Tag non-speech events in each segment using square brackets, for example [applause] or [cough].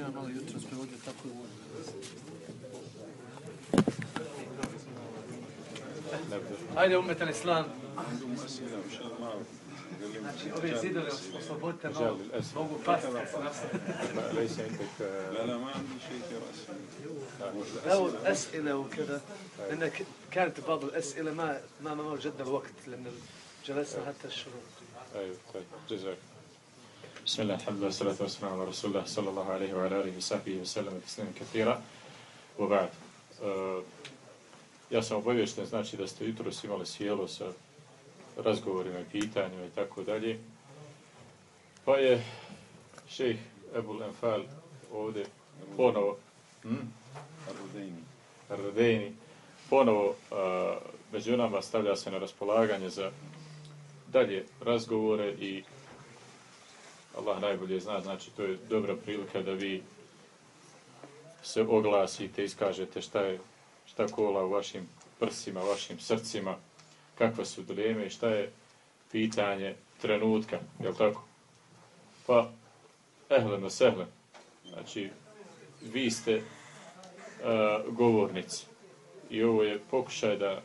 sam ja malo jutro sprevodio tako Ajde, umetan islam. Znači, ove zidove oslobodite malo, mogu pasti. ليس عندك لا لا ما عندي شيء في راسي لو أسئلة وكذا لأن كانت بعض الأسئلة ما ما ما وجدنا الوقت لأن جلسنا حتى الشروق أيوه طيب جزاك بسم الله الحمد لله والصلاة والسلام على رسول الله صلى الله عليه وعلى آله وصحبه وسلم تسليما كثيرا وبعد uh, ja sam obavješten, znači da ste jutro imali sjelo sa razgovorima i pitanjima i tako dalje. Pa je šejh Ebul Enfal ovdje ponovo, hm, الرديني Radeni, ponovo uh, među nama stavlja se na raspolaganje za dalje razgovore i Allah najbolje zna, znači to je dobra prilika da vi se oglasite, iskažete šta je šta kola u vašim prsima, vašim srcima, kakva su dileme i šta je pitanje trenutka, je li tako? Pa, ehleno sehlen, znači, vi ste uh, govornici. I ovo je pokušaj da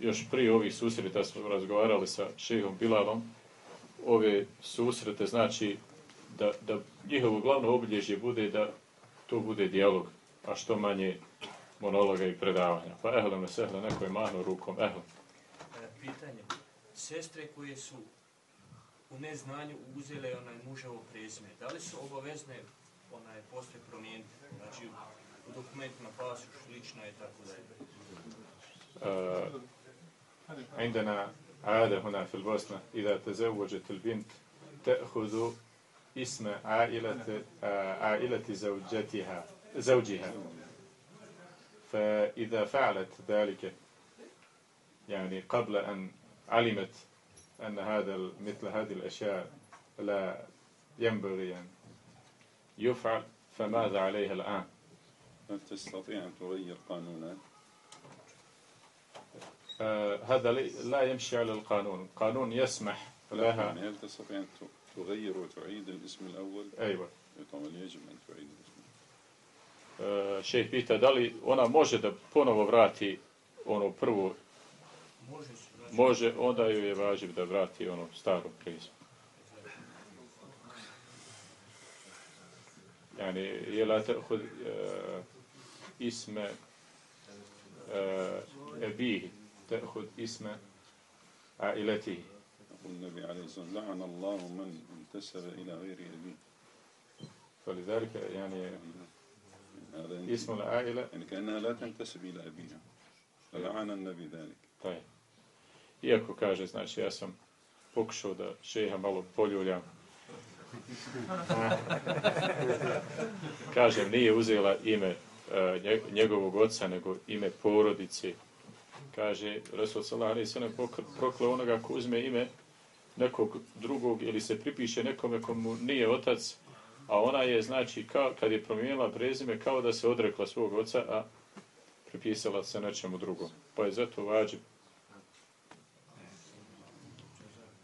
još prije ovih susreta smo razgovarali sa šehom Bilalom, ove susrete znači da, da njihovo glavno obilježje bude da to bude dijalog, a što manje monologa i predavanja. Pa ehle me sehle, neko je mahnuo rukom, ehle. E, pitanje. Sestre koje su u neznanju uzele onaj muževo prezime, da li su obavezne onaj posle promijeniti? Znači u dokumentima pasuš, lično je tako da je. آه، عندنا عادة هنا في البوسنة إذا تزوجت البنت تأخذ اسم عائلة آه، عائلة زوجتها زوجها فإذا فعلت ذلك يعني قبل أن علمت أن هذا مثل هذه الأشياء لا ينبغي أن يفعل فماذا عليها الآن؟ هل تستطيع أن تغير قانونات؟ آه، هذا لا يمشي على القانون. القانون يسمح لها. يعني هل تستطيع أن تغير وتعيد الاسم الأول؟ أيوة. طبعا يجب أن تعيد الاسم. šejh pita da li ona može da ponovo vrati ono prvo, Može onda ju je važiv da vrati ono staro prizmu. يعني هي لا تأخذ آه، اسم آه، أبيه. تأخذ اسم عائلته يقول النبي عليه الصلاة والسلام لعن الله من انتسب إلى غير أبيه فلذلك يعني هذا ينتهي. اسم العائلة يعني كأنها لا تنتسب إلى أبيها فلعن النبي ذلك Taj. Iako kaže, znači, ja sam pokušao da šeha malo poljuljam. Kažem, nije uzela ime e, nje- njegovog oca, nego ime porodice. Kaže, Resul Salah Ali se ne proklao onoga ko uzme ime nekog drugog ili se pripiše nekome komu nije otac, a ona je, znači, kao, kad je promijenila prezime, kao da se odrekla svog oca, a pripisala se nečemu drugom. Pa je zato vađib.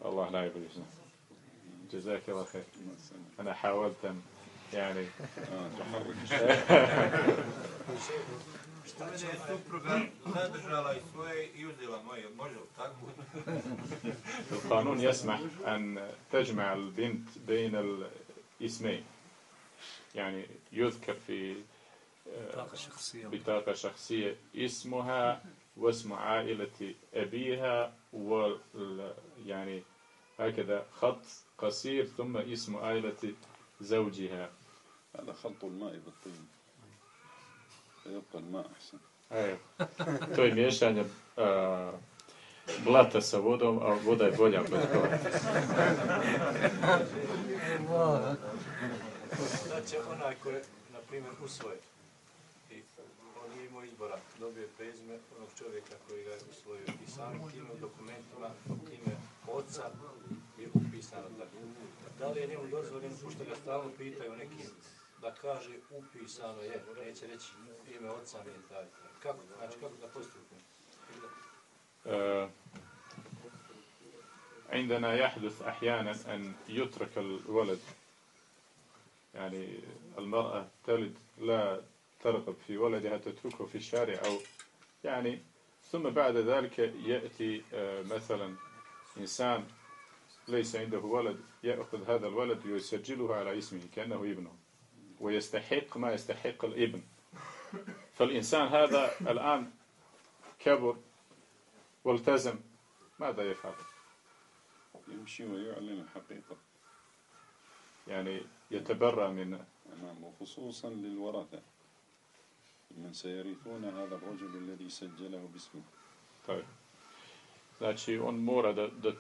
Allah najbolji zna. جزاك الله خير أنا حاولت أن يعني [laughs] آه تحرك Što [laughs] mene je supruga zadržala i svoje i uzela moje, može li tako? القانون يسمح أن تجمع البنت بين الاسمين يعني يذكر في بطاقة شخصية اسمها واسم عائلة أبيها و يعني هكذا خط قصير ثم اسم عائلة زوجها هذا خلط الماء بالطين Japan ma, Evo, [laughs] to je miješanje a, blata sa vodom, a voda je bolja kod blata. E, znači, onaj koji je, na primjer, usvoje, i on nije imao izbora, dobio je prezime onog čovjeka koji ga je usvojio i samim tim dokumentima, ime oca je upisano tako. Da li je njemu dozvoljeno, pošto ga stalno pitaju nekim da kaže upisano je, neće reći ime oca mi je taj. Kako, znači, kako da postupimo? آه، عندنا يحدث أحيانا أن يترك الولد يعني المرأة تلد لا ترغب في ولدها تتركه في الشارع أو يعني ثم بعد ذلك يأتي آه، مثلا إنسان ليس عنده ولد يأخذ هذا الولد ويسجله على اسمه كأنه ابنه ويستحق ما يستحق الإبن. فالإنسان هذا الآن كبر والتزم. ماذا يفعل؟ يمشي ويعلن الحقيقة. يعني يتبرأ من نعم وخصوصا للورثة من سيرثون هذا الرجل الذي سجله باسمه. طيب. Znači, on mora da, da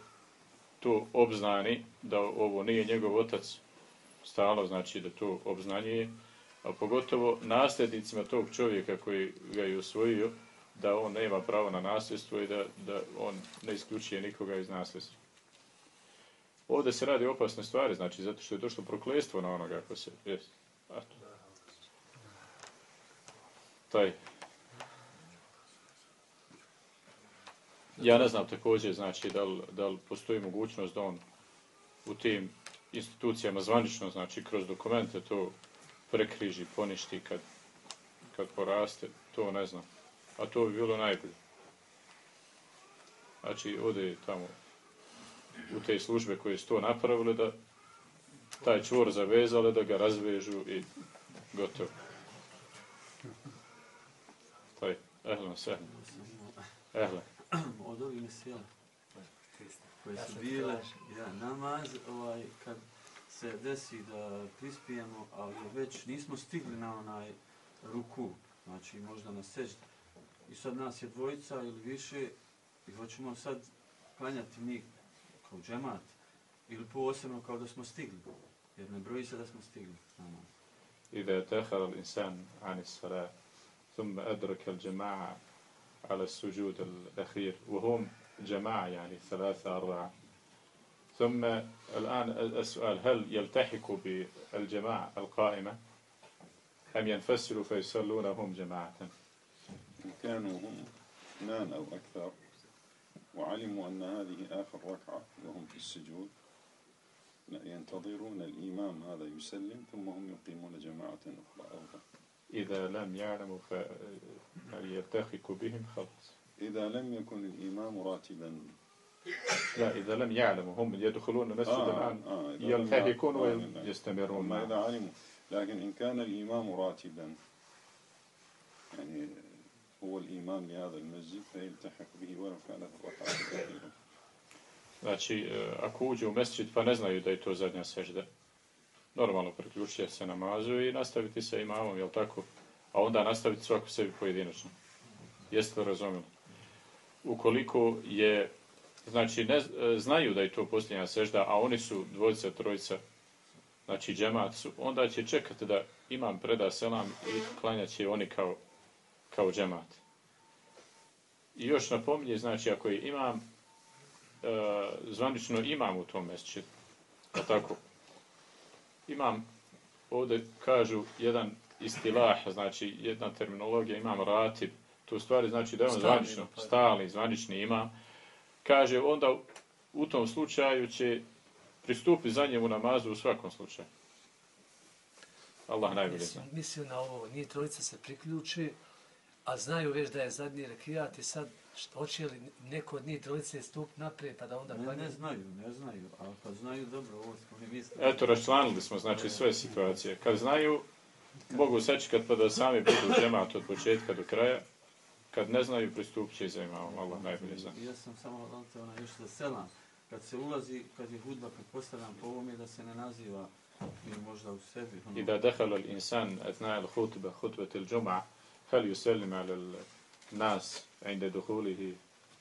to obznani, da ovo nije njegov otac. Stalo, znači da to obznanje, a pogotovo nasljednicima tog čovjeka koji ga je usvojio, da on nema pravo na nasljedstvo i da, da on ne isključuje nikoga iz nasljedstva. Ovdje se radi opasne stvari, znači zato što je došlo proklestvo na onoga ako se... Jes. Taj. Ja ne znam također, znači, da li, da li postoji mogućnost da on u tim institucijama zvanično, znači, kroz dokumente to prekriži, poništi kad, kad poraste, to ne znam. A to bi bilo najbolje. Znači, ode tamo u te službe koje su to napravile da taj čvor zavezale, da ga razvežu i gotovo. Taj, ehlan, sve. Ehlan. od ovih mesela koje su bile ja, namaz, ovaj, kad se desi da prispijemo, ali već nismo stigli na onaj ruku, znači možda na sežda. I sad nas je dvojica ili više i hoćemo sad klanjati mi kao džemat ili posebno kao da smo stigli. Jer ne broji se da smo stigli namaz. إذا تأخر الإنسان عن الصلاة ثم أدرك الجماعة على السجود الأخير وهم جماعة يعني ثلاثة أربعة. ثم الآن السؤال هل يلتحق بالجماعة القائمة؟ أم ينفصلوا فيصلون هم جماعة؟ إن كانوا هم اثنان أو أكثر وعلموا أن هذه آخر ركعة وهم في السجود. لا ينتظرون الإمام هذا يسلم ثم هم يقيمون جماعة أخرى. أو لا. إذا لم يعلموا فيلتحق بهم؟ خلاص. إذا لم يكن الإمام راتبا لا إذا لم يعلموا هم يدخلون المسجد الآن آه إذا لم يلتحقون يعلموا- آه، ويستمرون أما إذا معه علموا لكن إن كان الإمام راتبا يعني هو الإمام لهذا المسجد فيلتحق به ولو كانت الركعة الأخيرة Znači, e, ako uđe u mesčit pa ne znaju da je to zadnja sežda, normalno priključuje se namazu i nastaviti sa imamom, jel tako? A onda nastaviti svako sebi pojedinačno. Jeste li razumjeli? Ukoliko je, znači, ne, znaju da je to posljednja sežda, a oni su dvojica, trojica, znači džemat su, onda će čekati da imam preda selam i klanjat će oni kao, kao džemat. I još napominje, znači, ako je imam e, zvanično imam u tom mesčidu. a tako. Imam, ovdje kažu jedan istilah, znači jedna terminologija, imam ratib, u stvari znači da je on Stalni, zvanično, pa- stalni, zvanični imam. Kaže, onda u tom slučaju će pristupiti za njemu namazu u svakom slučaju. Allah najbolje zna. Mislim, na ovo, nije trojica se priključi, a znaju već da je zadnji rekijat i sad što, hoće li neko od njih trojice stup naprijed pa da onda Ne, ne znaju, ne znaju, ali kad znaju dobro, ovo smo mi mislili. Eto, raščlanili smo, znači, sve situacije. Kad znaju, mogu sečekat pa da sami budu džemat od početka do kraja kad ne znaju pristup će za imam, Allah najbolje zna. Ja sam samo odavljeno na još za selam. Kad se ulazi, kad je hudba, kad postavljam po ovome je da se ne naziva ili možda u sebi. Ono. I da dehalo li insan etna il hutba, hutba til džuma, hel ju selim nas, ende duhulihi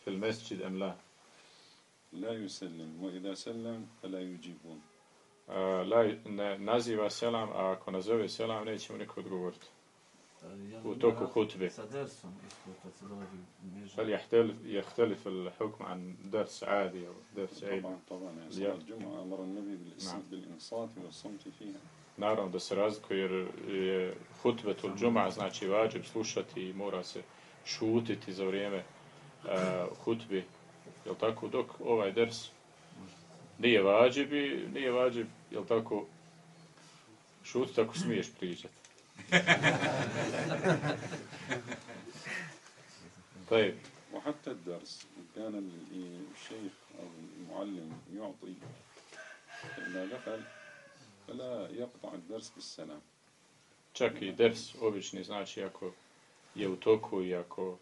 fil mesčid em la? La ju selim, mo i da la ju džibun. La, ne, naziva selam, a ako nazove selam, nećemo nikog odgovoriti u toku hutbe. Ali jehtelif il hukm an ders adi ili ders ili. Naravno da se razlikuje jer je hutbe tul džuma znači vađib slušati i mora se šutiti za vrijeme uh, hutbi. Jel tako? Dok ovaj ders nije vađib i nije vađib, jel tako? Šutiti ako smiješ pričati. طيب وحتى الدرس إن كان ال- الشيخ أو المعلم يعطي فإذا دخل فلا يقطع الدرس بالسلام čak i ders obični, znači ako je u toku i ako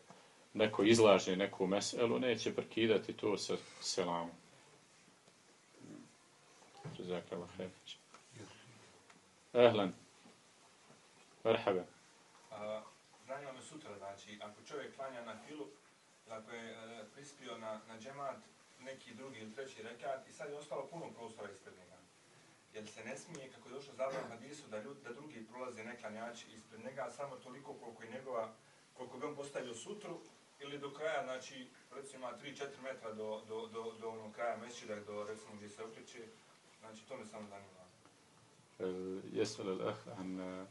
neko izlaže neku meselu, neće prekidati to sa selamom. Jazakala khairan. Ehlan. Merhaba. A, Zanima me sutra, znači, ako čovjek klanja na filu, ili ako je e, prispio na, na džemat, neki drugi ili treći rekat i sad je ostalo puno prostora ispred njega. Jer se ne smije, kako je došlo zabran u hadisu, da, ljudi, da drugi prolaze neklanjači ispred njega, samo toliko koliko je njegova, koliko bi on postavio sutru, ili do kraja, znači, recimo ima 3-4 metra do, do, do, do onog kraja mesčida, do, recimo, gdje se okreće, znači, to me samo zanima. يسأل الأخ عن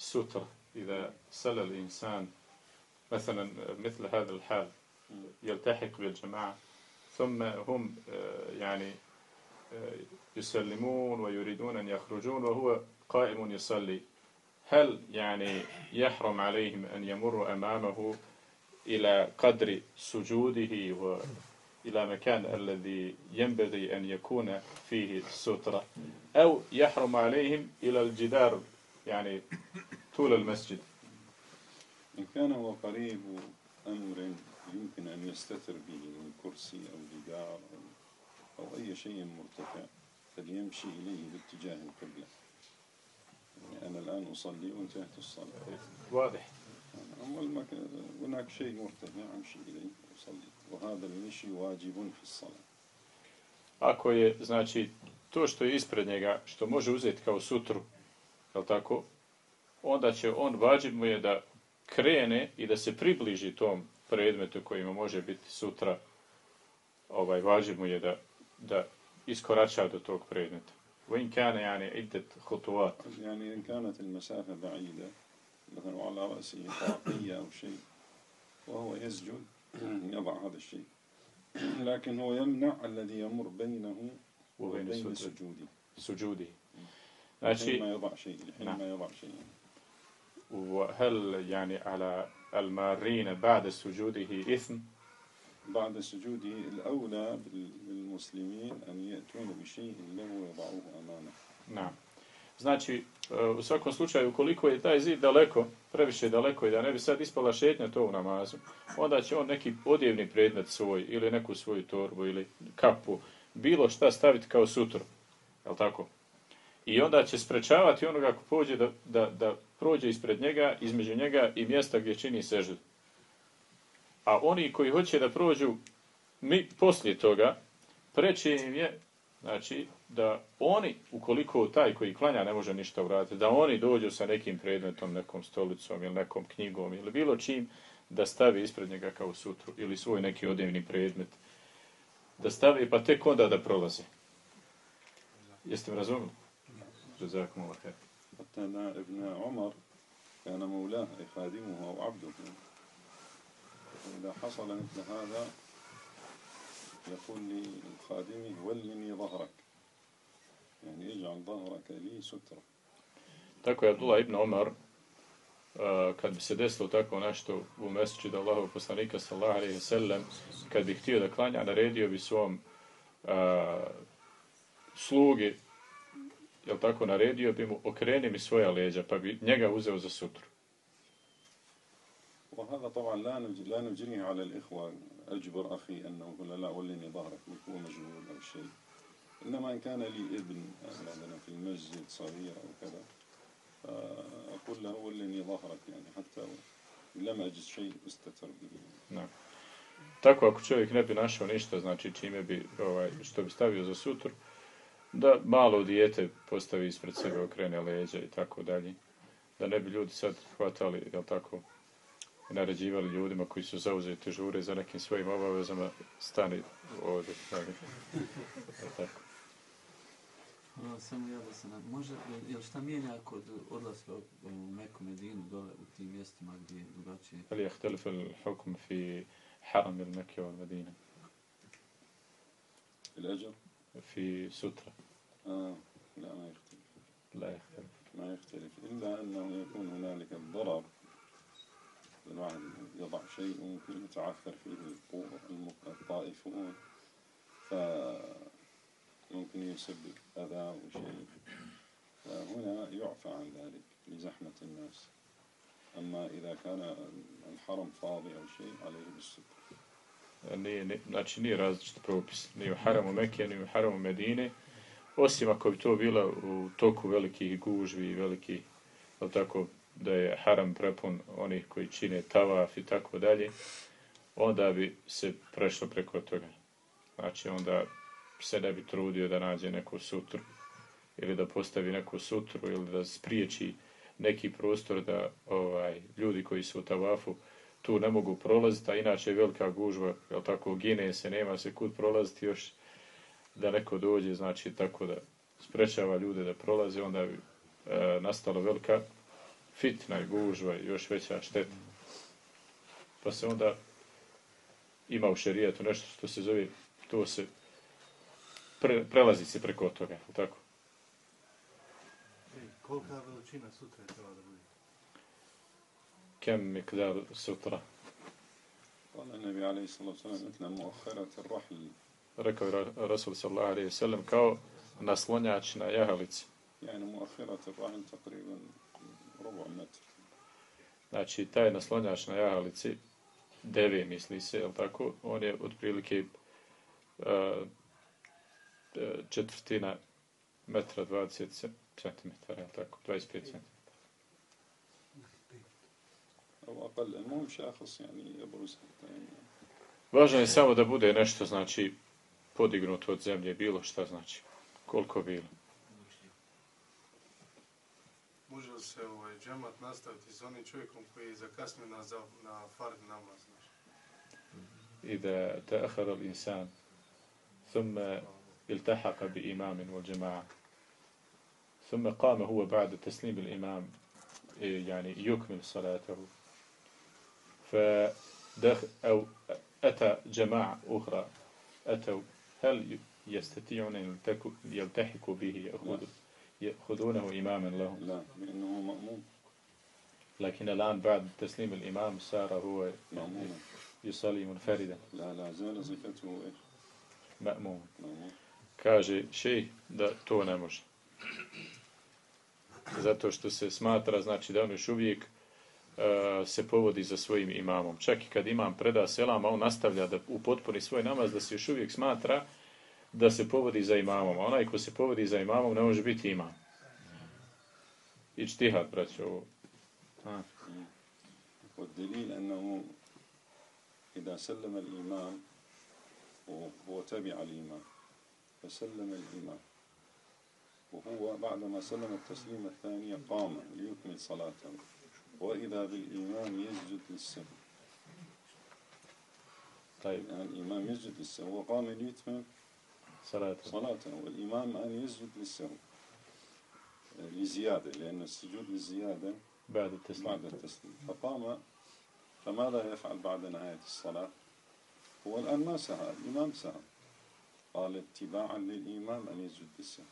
سترة. إذا سل الإنسان مثلا مثل هذا الحال يلتحق بالجماعة ثم هم آه، يعني آه، يسلمون ويريدون أن يخرجون وهو قائم يصلي هل يعني يحرم عليهم أن يمروا أمامه إلى قدر سجوده وإلى مكان الذي ينبغي أن يكون فيه السترة أو يحرم عليهم إلى الجدار يعني طول المسجد. إن كان هو قريب أمر يمكن أن يستتر به من كرسي أو جدار أو, أو أي شيء مرتفع فليمشي إليه باتجاه القبلة. يعني أنا الآن أصلي وانتهت الصلاة. واضح. هناك شيء مرتفع أمشي إليه وأصلي. وهذا المشي واجب في الصلاة. Ako je, znači, to što je ispred njega, što može uzeti kao sutru, je tako, onda će on, vađib mu je da krene i da se približi tom predmetu kojima može biti sutra, ovaj, vađib mu je da, da iskorača do tog predmeta. وإن كان يعني عدة خطوات يعني إن كانت المسافة بعيدة مثلا وعلى رأسه طاقية أو شيء وهو يسجد يضع هذا الشيء لكن هو يمنع الذي يمر بينه وبين وبين السجود. سجوده سجوده حين znači ما يضع شيء حين نعم. ما يضع شيء وهل يعني على المارين بعد سجوده إثم بعد سجوده الأولى بال- بالمسلمين أن يأتون بشيء له ويضعوه أمامه Na. Znači, e, u svakom slučaju, ukoliko je taj zid daleko, previše daleko i da ne bi sad ispala šetnja to u namazu, onda će on neki odjevni predmet svoj ili neku svoju torbu ili kapu, bilo šta staviti kao sutru. Je tako? I onda će sprečavati onoga ako pođe da, da, da prođe ispred njega, između njega i mjesta gdje čini seždu. A oni koji hoće da prođu mi poslije toga, preče im je Znači, da oni, ukoliko taj koji klanja ne može ništa uraditi, da oni dođu sa nekim predmetom, nekom stolicom ili nekom knjigom ili bilo čim, da stavi ispred njega kao sutru ili svoj neki odjevni predmet, da stavi pa tek onda da prolazi. Jeste mi razumili? Jazakum Allah khair. حتى أن ابن عمر كان مولاه أي خادمه أو عبده فإذا حصل مثل هذا يقول لخادمه ولني ظهرك يعني اجعل ظهرك لي سترة Tako je Abdullah ibn Omar, uh, kad bi se desilo tako nešto u meseču da Allahov poslanika sallallahu alejhi ve sellem, kad bi htio da klanja, naredio bi svom uh, slugi, jel tako, naredio bi mu okreni mi svoja leđa, pa bi njega uzeo za sutru. وهذا طبعا لا لا نجريه على الإخوة أجبر أخي أنه يقول لا ولني ظهرك هو مشغول أو شيء إنما إن كان لي ابن مثلا في المسجد صغير أو كذا فأقول له ولني ظهرك يعني حتى لم أجد شيء استتر به Na. Tako ako čovjek ne bi našao ništa, znači čime bi, ovaj, što bi stavio za sutru, da malo dijete postavi ispred sebe, okrene leđa i tako dalje. Da ne bi ljudi sad hvatali, jel tako, naređivali ljudima koji su zauzeti žure za nekim svojim obavezama, stani ovdje. Tako. Ono, samo ja da se na... Može, jel šta mijenja kod odlaska u Meku Medinu dole u tim mjestima gdje je drugačije? Ali je htelifel hukum fi haram ili Meku Medinu? Ileđa? في سترة آه لا ما يختلف. لا يختلف. ما يختلف إلا أنه يكون هنالك الضرر. الواحد يضع شيء ممكن يتعثر فيه الطائفون. فممكن يسبب أذى أو شيء فهنا يعفى عن ذلك لزحمة الناس. أما إذا كان الحرم فاضي أو شيء عليه بالستر. Nije, ne, znači nije različit propis. Ni u haramu Mekije, ni u haramu Medine. Osim ako bi to bilo u toku velikih gužvi i velikih, ali tako, da je haram prepun onih koji čine tavaf i tako dalje, onda bi se prešlo preko toga. Znači onda se ne bi trudio da nađe neku sutru ili da postavi neku sutru ili da spriječi neki prostor da ovaj ljudi koji su u tavafu tu ne mogu prolaziti, a inače je velika gužva, jel tako, gine se, nema se kud prolaziti još da neko dođe, znači tako da sprečava ljude da prolaze, onda bi e, nastala velika fitna i gužva i još veća šteta. Pa se onda ima u šerijetu nešto što se zove, to se pre, prelazi se preko toga, tako? E, kolika veličina sutra treba da bude? Kem mikdar sutra? قال النبي عليه الصلاة والسلام مثل مؤخرة الرحل Rekao je Rasul sallallahu alaihi wa sallam kao naslonjač na jahalici. يعني مؤخرة الرحل تقريبا ربع متر Znači, taj naslonjač na jahalici, deve misli se, je tako? On je otprilike uh, četvrtina metra 20 cm, je tako? 25 cm. أو أقل المهم شاخص يعني يبرز حتى Važno je samo da bude nešto, znači, podignuto od zemlje, bilo šta znači, koliko bilo. Može li se ovaj džemat nastaviti s onim čovjekom koji je zakasnio na, za, na fard namaz? Znači? إذا تأخر الإنسان ثم التحق بإمام والجماعة ثم قام هو بعد تسليم الإمام إيه، يعني يكمل صلاته فدخل أو أتى جماعة أخرى. أتوا. هل يستطيعون أن يلتحقوا به؟ يأخذ يأخذونه إماما لهم. لا لأنه مأموم لكن الآن بعد تسليم الإمام صار هو مأموما يصلي منفردا. لا لا زال صفته مأموم kaže šej da to ne može. Zato što se smatra, znači da on još uvijek se povodi za svojim imamom. Čak i kad imam preda selam, a on nastavlja da upotpuni svoj namaz, da se još uvijek smatra da se povodi za imamom. A onaj ko se povodi za imamom ne može biti imam. I čtihat, braćo, ovo. A, والدليل أنه إذا سلم الإمام وهو تبع الإمام فسلم الإمام وهو بعدما سلم التسليم الثاني قام ليكمل صلاته وإذا بالإمام يسجد للسهو طيب, يعني الإمام يسجد للسهو وقام ليتمم salatu. صلاته والإمام أن يسجد للسهو لزيادة لأن السجود للزيادة بعد التسليم. بعد التسليم. فقام. فماذا يفعل بعد نهاية الصلاة؟ هو الآن ما سهى الإمام سهى قال اتباعا للإمام أن يسجد للسهو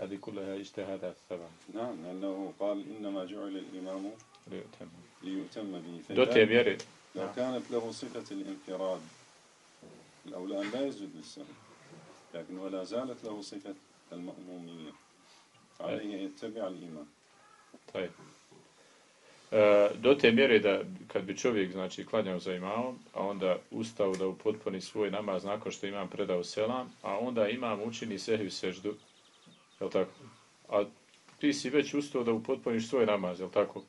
هذه كلها اجتهادات طبعا. نعم لأنه قال إنما جعل الإمام ليؤتم. ليؤتم به Do te فإذا mjere, لو كانت له صفة الانفراد الأولى أن لا يسجد للسهو لكن ولا زالت له صفة المأمومية عليه أن يتبع الإمام Taj. E, do te mjere da kad bi čovjek znači klanjao za imamom, a onda ustao da upotpuni svoj namaz nakon što imam predao selam, a onda imam učini sehvi seždu, je tako? A ti si već ustao da upotpuniš svoj namaz, je tako?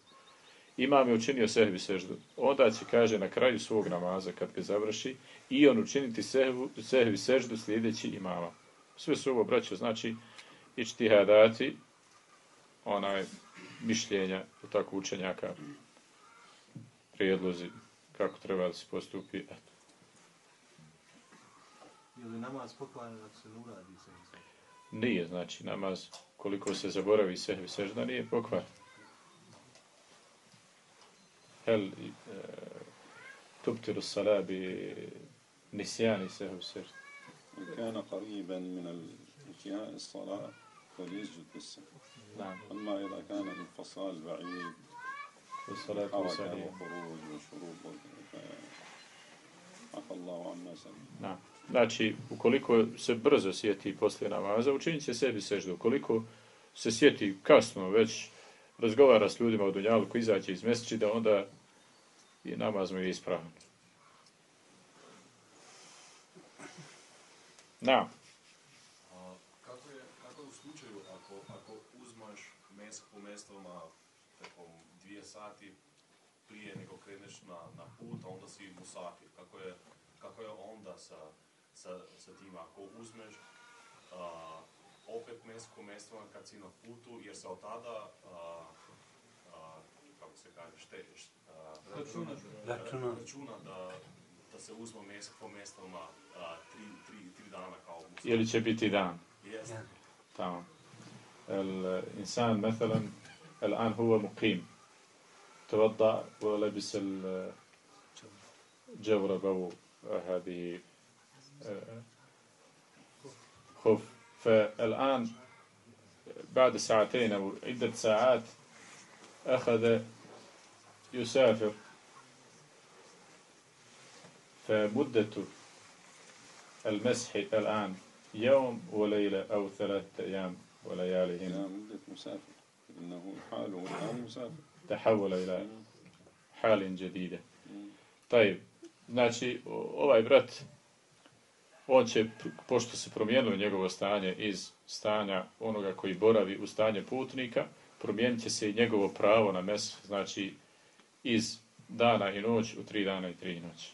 Imam je učinio sehvi seždu. Onda će, kaže, na kraju svog namaza, kad ga završi, i on učiniti sehvu, sehvi seždu sljedeći imama. Sve su ovo, braćo, znači, ičtihadati, onaj, mišljenja, tako učenjaka, prijedlozi, kako treba da se postupi. Eto. Je li namaz pokvaran ako se ne uradi se? Nije, znači, namaz, koliko se zaboravi sehvi sežda, nije pokvar. E, tubtiru sala bi nisjani sehvi sežda. إن كان قريبا من انتهاء الصلاة فليسجد في السهو نعم أما إذا كان انفصال بعيد والصلاة والسلام وخروج وشروط عفى الله عما سلم Da. Znači, ukoliko se brzo sjeti poslije namaza, učinit će sebi seždu. Ukoliko se sjeti kasno, već razgovara s ljudima u Dunjalu koji izaće iz da onda je namaz mu je ispravan. Na, A kako je, kako je u slučaju ako, ako uzmaš mes po mestovima tekom dvije sati prije nego kreneš na, na put, a onda si musafir, kako je, kako je onda sa, sa, sa tim ako uzmeš a, opet mes po mestovima kad si na putu, jer se od tada a, a, kako se kaže, šte, št, a, Računa. računa. računa da, da se uzme mes po mestovima a, tri, tri, tri dana kao musafir. ili će biti dan. Jeste. تمام الإنسان مثلا الآن هو مقيم توضأ ولبس الجورب أو هذه آه، خف فالآن بعد ساعتين أو عدة ساعات أخذ يسافر. فمدة المسح الآن يوم وليلة أو ثلاثة أيام ولياليهن مدة مسافر. إنه حاله الآن مسافر. تحول إلى حال جديدة. طيب znači ovaj brat on će, pošto se promijenilo njegovo stanje iz stanja onoga koji boravi u stanje putnika, promijenit će se i njegovo pravo na mes, znači iz dana i noć u tri dana i tri noć.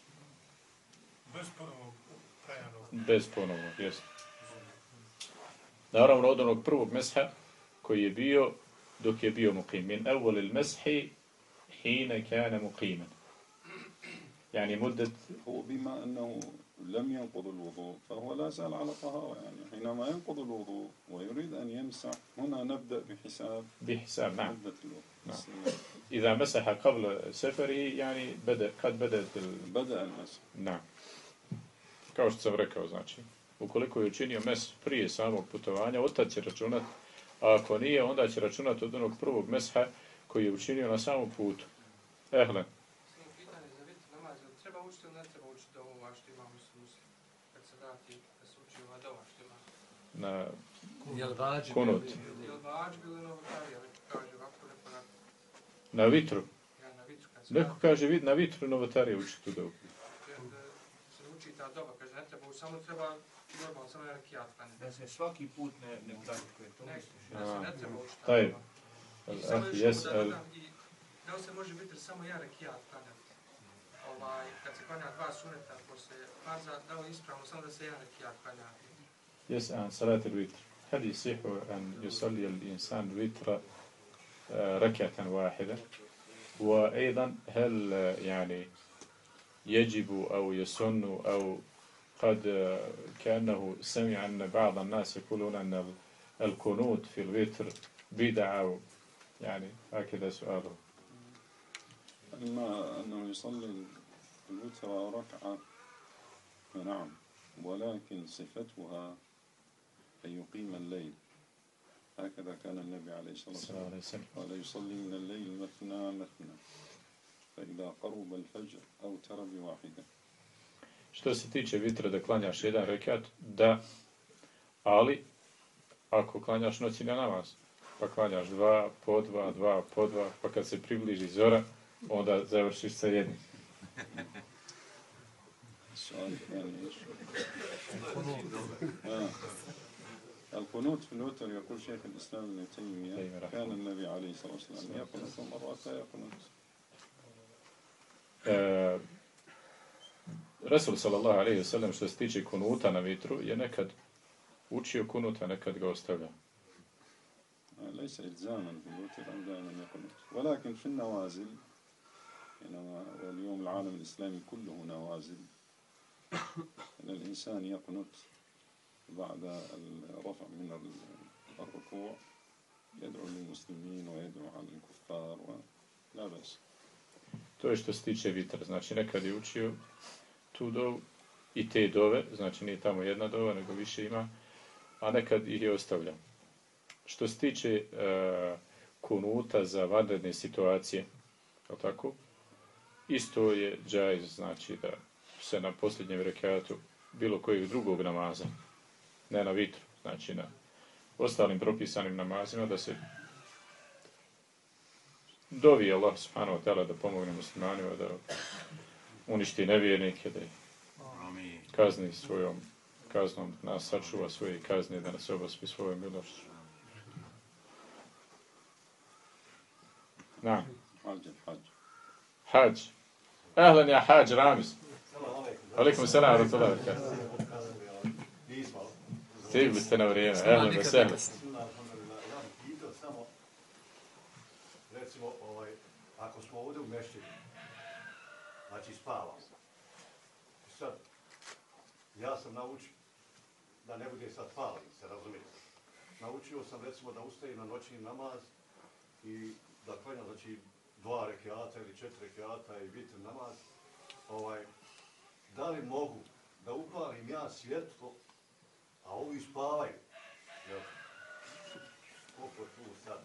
Bez ponovog trajanog. Bez ponovog, jesno. Naravno, od onog prvog mesha koji je bio dok je bio muqim. Min evvelil meshi hine kane muqimen. Jani muddet... Ovo bima, no, لم ينقض الوضوء فهو لا زال على طهارة يعني حينما ينقض الوضوء ويريد أن يمسح هنا نبدأ بحساب بحساب نعم مدة الوضوء نعم. بس إذا مسح قبل سفره يعني بدأ, قد بدأت ال... بدأ المسح Na. Kao što sam rekao, znači, ukoliko je učinio mes prije samog putovanja, otad će računat, a ako nije, onda će računat od onog prvog mesha koji je učinio na samom putu. Ehle, Na vitru. Ja na vitru Neko kaže vid na vitru novotarije uči tu dobu. da se uči ta doba, kaže ne treba, samo treba normalno, samo jedan kijat klanjati. Da se svaki put ne, ne praktikuje, to Ne, misliš? da se ne treba učiti ta Taj. doba. I samo još Yes, da dodam, i da li se može biti samo jedan rekiat klanjati? Ovaj, kad se klanja dva suneta posle farza, da li je ispravno samo da se jedan rekiat klanja? يسأل صلاة الوتر. هل يصح أن يصلي الإنسان الوتر آه، ركعة واحدة؟ وأيضا هل آه، يعني يجب أو يسن أو قد آه، كأنه سمع أن بعض الناس يقولون أن ال- القنوت في الوتر بدعة يعني هكذا سؤاله. أما أنه يصلي الوتر ركعة فنعم ولكن صفتها أن يقيم الليل هكذا كان النبي عليه الصلاة صلى الله والسلام عليه وسلم قال يصلي من الليل مثنى مثنى فإذا قرب الفجر أوتر بواحدة Što se tiče vitra da klanjaš jedan rekat, da, ali ako klanjaš noći na namaz, pa klanjaš dva, po dva, dva, po dva, pa kad se približi zora, onda završiš sa jednim. السؤال الثاني إيش؟ آه. القنوت في الوتر يقول شيخ الإسلام ابن تيمية كان النبي عليه الصلاة والسلام يقنط لا يقنط E, Resul sallallahu alaihi wa sallam što se tiče kunuta na vitru je nekad učio kunuta, nekad ga ostavlja. آه، ليس إلزاما في الوتر أن دائما يقنط ولكن في النوازل واليوم العالم الإسلامي كله نوازل. أن الإنسان يقنط بعد الرفع من ال- الركوع يدعو للمسلمين ويدعو على الكفار ولا بأس To je što se tiče vitra. Znači nekad je učio tu dovu i te dove, znači nije tamo jedna dova, nego više ima, a nekad ih je ostavljao. što se tiče e, kunuta za vanredne situacije, je tako? Isto je džajz, znači da se na posljednjem rekatu bilo kojeg drugog namaza, ne na vitru, znači na ostalim propisanim namazima, da se dovi Allah subhanahu tela da pomogne muslimanima, da uništi nevijenike, da kazni svojom kaznom, da nas sačuva svoje kazne, da nas obaspi svojom milošću. Na. Hađ. Ahlan ja hađ, Ramis. Alaikum salam, Rotolavika. Stigli ste na vrijeme. Wa sahlan. pitao samo, recimo, ovaj, ako smo ovdje u mešćini, znači spavamo. I Sad, ja sam naučio da ne bude sad palim, se razumijete. Naučio sam recimo da ustajem na noćni namaz i da klanjam znači dva rekiata ili četiri rekiata i vitr namaz. Ovaj, da li mogu da upalim ja svjetlo, a ovi spavaju? Jel? Koliko tu sad?